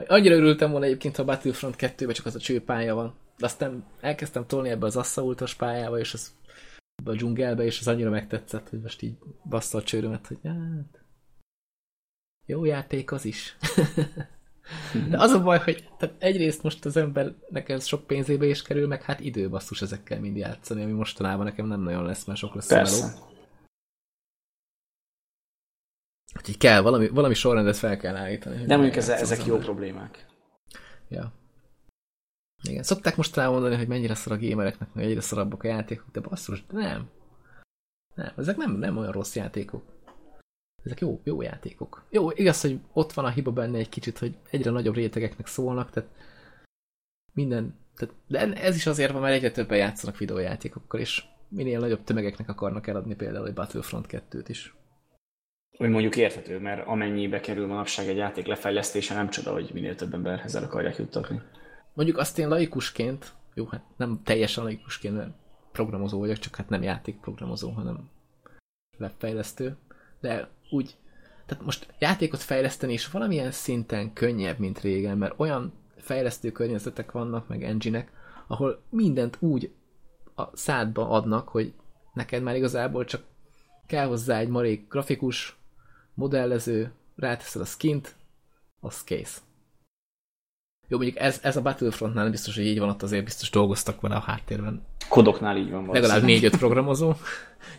Annyira örültem volna egyébként, ha a Battlefront 2-ben csak az a csőpálya van de aztán elkezdtem tolni ebbe az asszaultos pályába, és az a dzsungelbe, és az annyira megtetszett, hogy most így bassza a csőrömet, hogy hát, jó játék az is. [laughs] De az a baj, hogy tehát egyrészt most az embernek ez sok pénzébe is kerül, meg hát időbasszus ezekkel mind játszani, ami mostanában nekem nem nagyon lesz, mert sok lesz Persze. Úgyhogy kell, valami, valami sorrendet fel kell állítani. Nem mondjuk ez, ezek jó problémák. Ja. Igen, szokták most elmondani, hogy mennyire szar a gamereknek, meg egyre szarabbak a játékok, de basszus, de nem. Nem, ezek nem, nem olyan rossz játékok. Ezek jó, jó játékok. Jó, igaz, hogy ott van a hiba benne egy kicsit, hogy egyre nagyobb rétegeknek szólnak, tehát minden, tehát, de ez is azért van, mert egyre többen játszanak videójátékokkal, és minél nagyobb tömegeknek akarnak eladni például egy Battlefront 2-t is. Hogy mondjuk érthető, mert amennyibe kerül manapság egy játék lefejlesztése, nem csoda, hogy minél több emberhez el akarják juttatni. Mondjuk azt én laikusként, jó, hát nem teljesen laikusként, mert programozó vagyok, csak hát nem játékprogramozó, hanem webfejlesztő, de úgy, tehát most játékot fejleszteni is valamilyen szinten könnyebb, mint régen, mert olyan fejlesztő környezetek vannak, meg engine ahol mindent úgy a szádba adnak, hogy neked már igazából csak kell hozzá egy marék grafikus, modellező, ráteszed a skint, az kész. Jó, mondjuk ez, ez a Battlefrontnál biztos, hogy így van, ott azért biztos dolgoztak vele a háttérben. Kodoknál így van. Legalább négy-öt [laughs] programozó.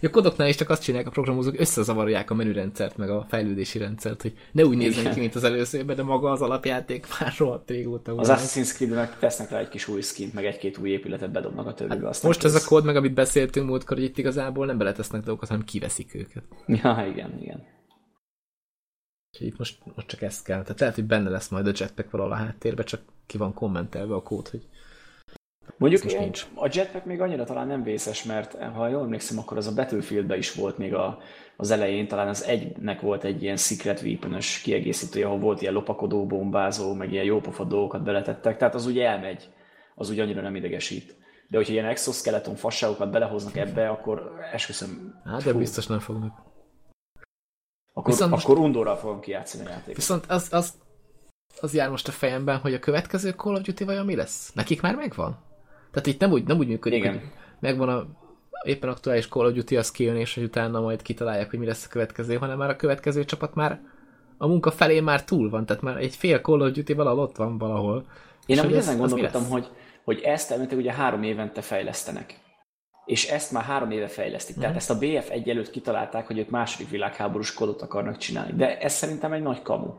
Ja, kodoknál is csak azt csinálják a programozók, összezavarják a menürendszert, meg a fejlődési rendszert, hogy ne úgy nézzen ki, mint az előzőben, de maga az alapjáték [laughs] már rohadt régóta. Az Assassin's Creed-nek tesznek rá egy kis új skint, meg egy-két új épületet bedobnak a többibe. Hát most kész. ez a kód, meg amit beszéltünk múltkor, hogy itt igazából nem beletesznek dolgokat, hanem kiveszik őket. Ja, igen, igen. Úgyhogy itt most, most csak ezt kell. Tehát lehet, hogy benne lesz majd a jetpack valahol a háttérben, csak ki van kommentelve a kód, hogy Mondjuk most nincs. a jetpack még annyira talán nem vészes, mert ha jól emlékszem, akkor az a Battlefieldben is volt még a, az elején, talán az egynek volt egy ilyen secret weapon kiegészítője, ahol volt ilyen lopakodó, bombázó, meg ilyen jópofa dolgokat beletettek, tehát az úgy elmegy, az úgy annyira nem idegesít. De hogyha ilyen exoskeleton fasságokat belehoznak ebbe, akkor esküszöm. Hát, de biztos nem fognak. Akkor, viszont akkor most, undorral fogom kijátszani a játékot. Viszont az, az, az jár most a fejemben, hogy a következő Call of Duty vajon mi lesz? Nekik már megvan? Tehát itt nem úgy, nem úgy működik, Igen. hogy megvan a éppen aktuális Call of Duty, az kijön, és hogy utána majd kitalálják, hogy mi lesz a következő, hanem már a következő csapat már a munka felé már túl van, tehát már egy fél Call of Duty valahol ott van valahol. Én amúgy ezen gondolkodtam, hogy, hogy ezt elméletileg ugye három évente fejlesztenek és ezt már három éve fejlesztik. Tehát mhm. ezt a BF1 előtt kitalálták, hogy ők második világháborús kodot akarnak csinálni. De ez szerintem egy nagy kamu.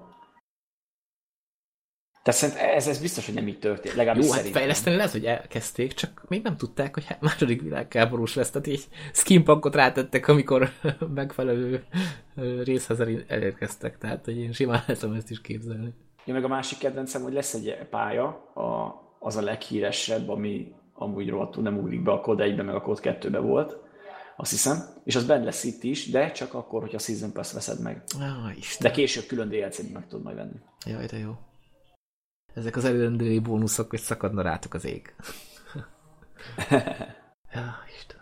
Tehát szerintem ez, ez biztos, hogy nem így történt. Legalábbis Jó, hát fejleszteni lehet, hogy elkezdték, csak még nem tudták, hogy hát [laughs] második világháborús lesz. Tehát így skinpankot rátettek, amikor [laughs] megfelelő részhez elérkeztek. Tehát, hogy én simán [laughs] lehetem ezt is képzelni. Ja, meg a másik kedvencem, hogy lesz egy pálya, a, az a leghíresebb, ami amúgy rohadtul nem ugrik be a kód 1 meg a kód 2 volt, azt hiszem, és az benne lesz itt is, de csak akkor, hogyha Season Pass veszed meg. Ah, Isten. De később külön DLC-t meg tudod majd venni. Jaj, de jó. Ezek az előrendői bónuszok, hogy szakadna rátok az ég. [laughs] ja, Isten.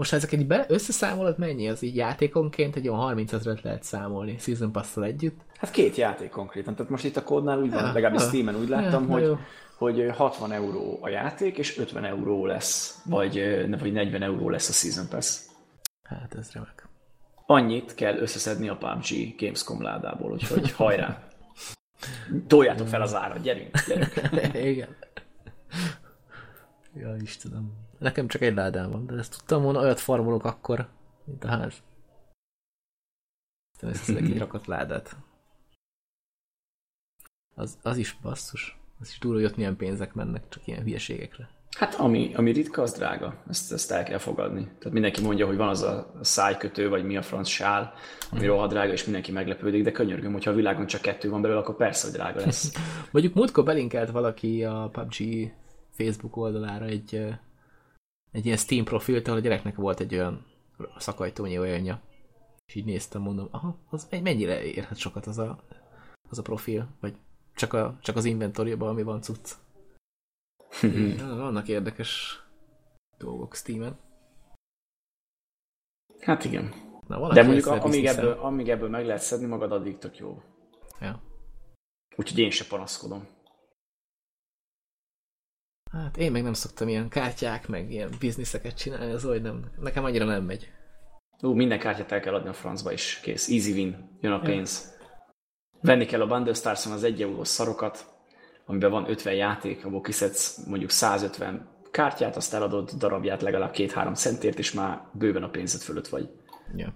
Most ha ezeket így be, összeszámolod, mennyi az így játékonként? Egy olyan 30 ezeret lehet számolni Season pass együtt. Hát két játék konkrétan. Tehát most itt a kódnál úgy van, Ja, legalábbis ja. Steam-en úgy Ja, láttam, na hogy, jó. hogy 60 euró a játék, és 50 euró lesz, vagy, vagy 40 euró lesz a Season Pass. Hát ez remek. Annyit kell összeszedni a PUBG Gamescom ládából, úgyhogy hajrá! Toljátok fel az árat, gyerünk, gyerünk. [laughs] Igen. Ja, Istenem. Nekem csak egy ládám van, de ezt tudtam volna, olyat farmolok akkor, mint a ház. Aztán összeszedek egy [laughs] rakott ládát. Az, az is basszus. Az is durva, hogy ott milyen pénzek mennek, csak ilyen hülyeségekre. Hát ami, ami ritka, az drága. Ezt, ezt el kell fogadni. Tehát mindenki mondja, hogy van az a szájkötő, vagy mi a franc sál, ami rohadt drága, és mindenki meglepődik, de könyörgöm, hogyha a világon csak kettő van belőle, akkor persze, hogy drága lesz. [laughs] Mondjuk múltkor belinkelt valaki a PUBG Facebook oldalára egy, egy ilyen Steam profilt, ahol a gyereknek volt egy olyan szakajtónyi olyanja. És így néztem, mondom, aha, az mennyire érhet sokat az a, az a profil, vagy csak, a, csak az inventoriában, ami van cucc. Ja, [laughs] Vannak érdekes dolgok Steam-en. Hát igen. Na, valaki De mondjuk amíg ebből, amíg ebből meg lehet szedni magad, addig tök jó. Ja. Úgyhogy én se panaszkodom. Hát én meg nem szoktam ilyen kártyák, meg ilyen bizniszeket csinálni, az hogy nem, nekem annyira nem megy. Ú, minden kártyát el kell adni a francba is. Kész. Easy win. Jön a pénz. Venni kell a Bundle Stars-on az 1 eurós szarokat, amiben van 50 játék, abból kiszedsz mondjuk 150 kártyát, azt eladod darabját legalább 2-3 centért, és már bőven a pénzed fölött vagy. Ja.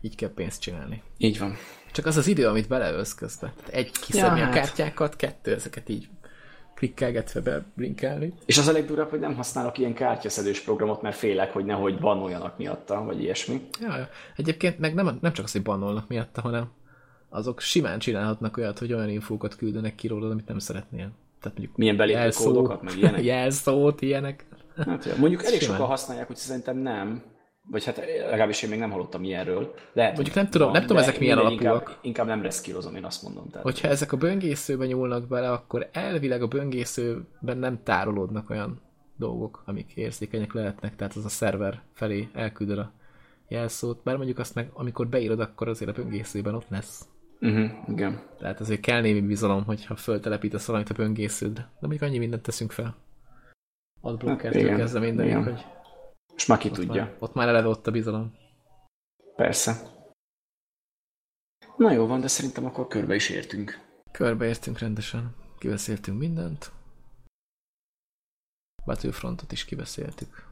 Így kell pénzt csinálni. Így van. Csak az az idő, amit beleölsz közben. Tehát egy kiszedni Ja, a hát. kártyákat, kettő ezeket így klikkelgetve beblinkelni. És az a legdurább, hogy nem használok ilyen kártyaszedős programot, mert félek, hogy nehogy bannoljanak miatta, vagy ilyesmi. Ja, ja. Egyébként meg nem, nem csak az, hogy bannolnak miatta, hanem azok simán csinálhatnak olyat, hogy olyan infókat küldenek ki rólad, amit nem szeretnél. Tehát mondjuk Milyen belépő kódokat, meg ilyenek. [laughs] jelszót, ilyenek. Hát, ja. mondjuk elég Simán. sokan használják, úgyhogy szerintem nem. Vagy hát legalábbis én még nem hallottam ilyenről. Lehet, Mondjuk nem tudom- nem tudom, ezek milyen alapúak. Inkább, inkább nem reszkírozom, én azt mondom. Tehát. Hogyha ezek a böngészőbe nyúlnak bele, akkor elvileg a böngészőben nem tárolódnak olyan dolgok, amik érzékenyek lehetnek, tehát az a szerver felé elküldöd a jelszót, bár mondjuk azt meg, amikor beírod, akkor azért a böngészőben ott lesz. Uh-huh, igen. Tehát azért kell némi bizalom, hogyha föltelepítesz valamit a böngésződre. De mondjuk annyi mindent teszünk fel. Adblockertől igen, kezdve mindenig, igen. hogy És már ki ott tudja. már, ott már eleve ott a bizalom. Persze. Na jó van, de szerintem akkor körbe is értünk. Körbeértünk rendesen, kibeszéltünk mindent. Battlefrontot is kibeszéltük.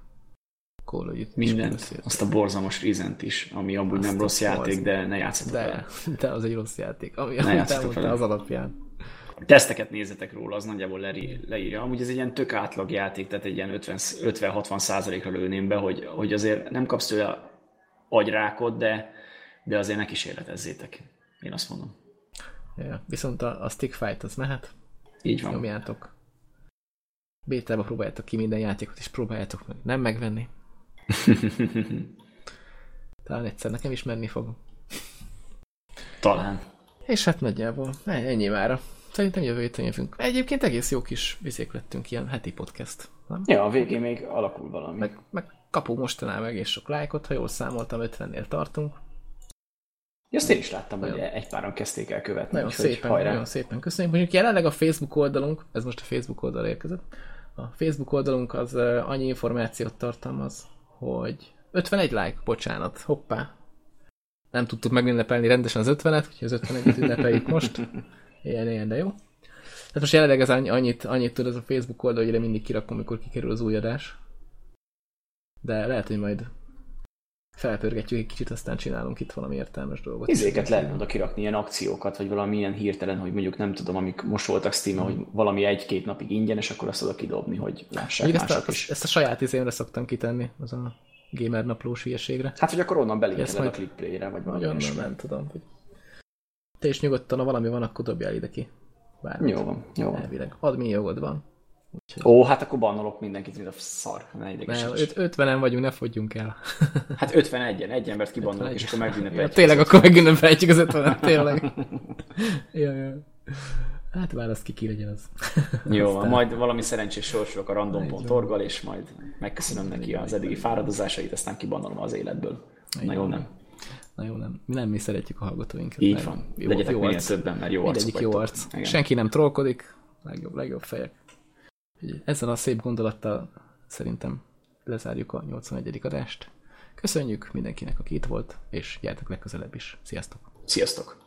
Call of Duty-t is Mindent. Azt a borzalmas Rizent is, ami amúgy Azt nem rossz játék, de ne játszatok De, vele. de az egy rossz játék, ami Ne amit vele. az alapján. Teszteket nézzetek róla, az nagyjából leírja. Amúgy ez egy ilyen tök átlag játék, tehát egy ilyen 50 50-60 százalékra lőném be, hogy, hogy azért nem kapsz tőle agyrákot, de, de azért ne kísérletezzétek. Én azt mondom. Ja. Viszont a, a stick fight az mehet, Így van. nyomjátok. Bétába próbáljátok ki minden játékot, és próbáljátok meg nem megvenni. [laughs] Talán egyszer nekem is menni fog. Talán. És hát nagyjából ennyi mára. Szerintem jövő héten jövünk. Egyébként egész jó kis vizék lettünk, ilyen heti podcast. Nem? Ja, a végén még alakul valami. Meg, meg kapunk mostanában egész sok lájkot, ha jól számoltam, 50-nél tartunk. Ja, Azt én is láttam, hogy Nagyon- egy páran kezdték el követni. Nagyon szépen, hajrá. nagyon szépen köszönjük. Mondjuk jelenleg a Facebook oldalunk, ez most a Facebook oldal érkezett, a Facebook oldalunk az annyi információt tartalmaz, hogy 51 like, bocsánat, hoppá. Nem tudtuk megünnepelni rendesen az 50-et, úgyhogy az 51-et [laughs] ünnepeljük most. Ilyen, ilyen, de jó. Tehát most jelenleg ez annyi- annyit, annyit tud ez a Facebook oldal, hogy mindig kirakom, amikor kikerül az új adás. De lehet, hogy majd felpörgetjük egy kicsit, aztán csinálunk itt valami értelmes dolgot. Izéket lehet oda kirakni, ilyen akciókat, vagy valami ilyen hirtelen, hogy mondjuk nem tudom, amik most voltak steam hogy valami egy-két napig ingyenes, akkor azt oda kidobni, hogy lássák Mondjuk ezt a, mások is. ezt a saját izémre szoktam kitenni, az a gamer naplós hülyeségre. Hát, hogy akkor onnan belinkeled a clickplay-re, vagy valami Nagyon nem, nem tudom. Hogy... Te is nyugodtan, ha valami van, akkor dobjál ide ki. Bármit. Jó van, jó van. Elvileg. Admin jogod van. Ó, hát akkor bannolok mindenkit, mint a szar. Ne idegesíts. 50-en vagyunk, ne fogyjunk el. [laughs] Hát 51-en, egy embert kibannolok, és akkor Ja, megünnepeljük. tényleg, akkor megünnepelhetjük az 50 tényleg. [laughs] ja, ja. Hát választ ki, ki legyen az. Jó, Aztán- majd valami szerencsés sorsolok a random.org-gal, és majd megköszönöm neki az eddigi fáradozásait, aztán kibannolom az életből. Na jó, nem? Na jó, nem. Mi nem mi szeretjük a hallgatóinkat. Így van. Jó, Legyetek jó arc. többen, mert jó Mindegyik jó arc. Igen. Senki nem trollkodik. Legjobb, legjobb fejek. Ezzel a szép gondolattal szerintem lezárjuk a 81. adást. Köszönjük mindenkinek, aki itt volt, és gyertek legközelebb is. Sziasztok! Sziasztok!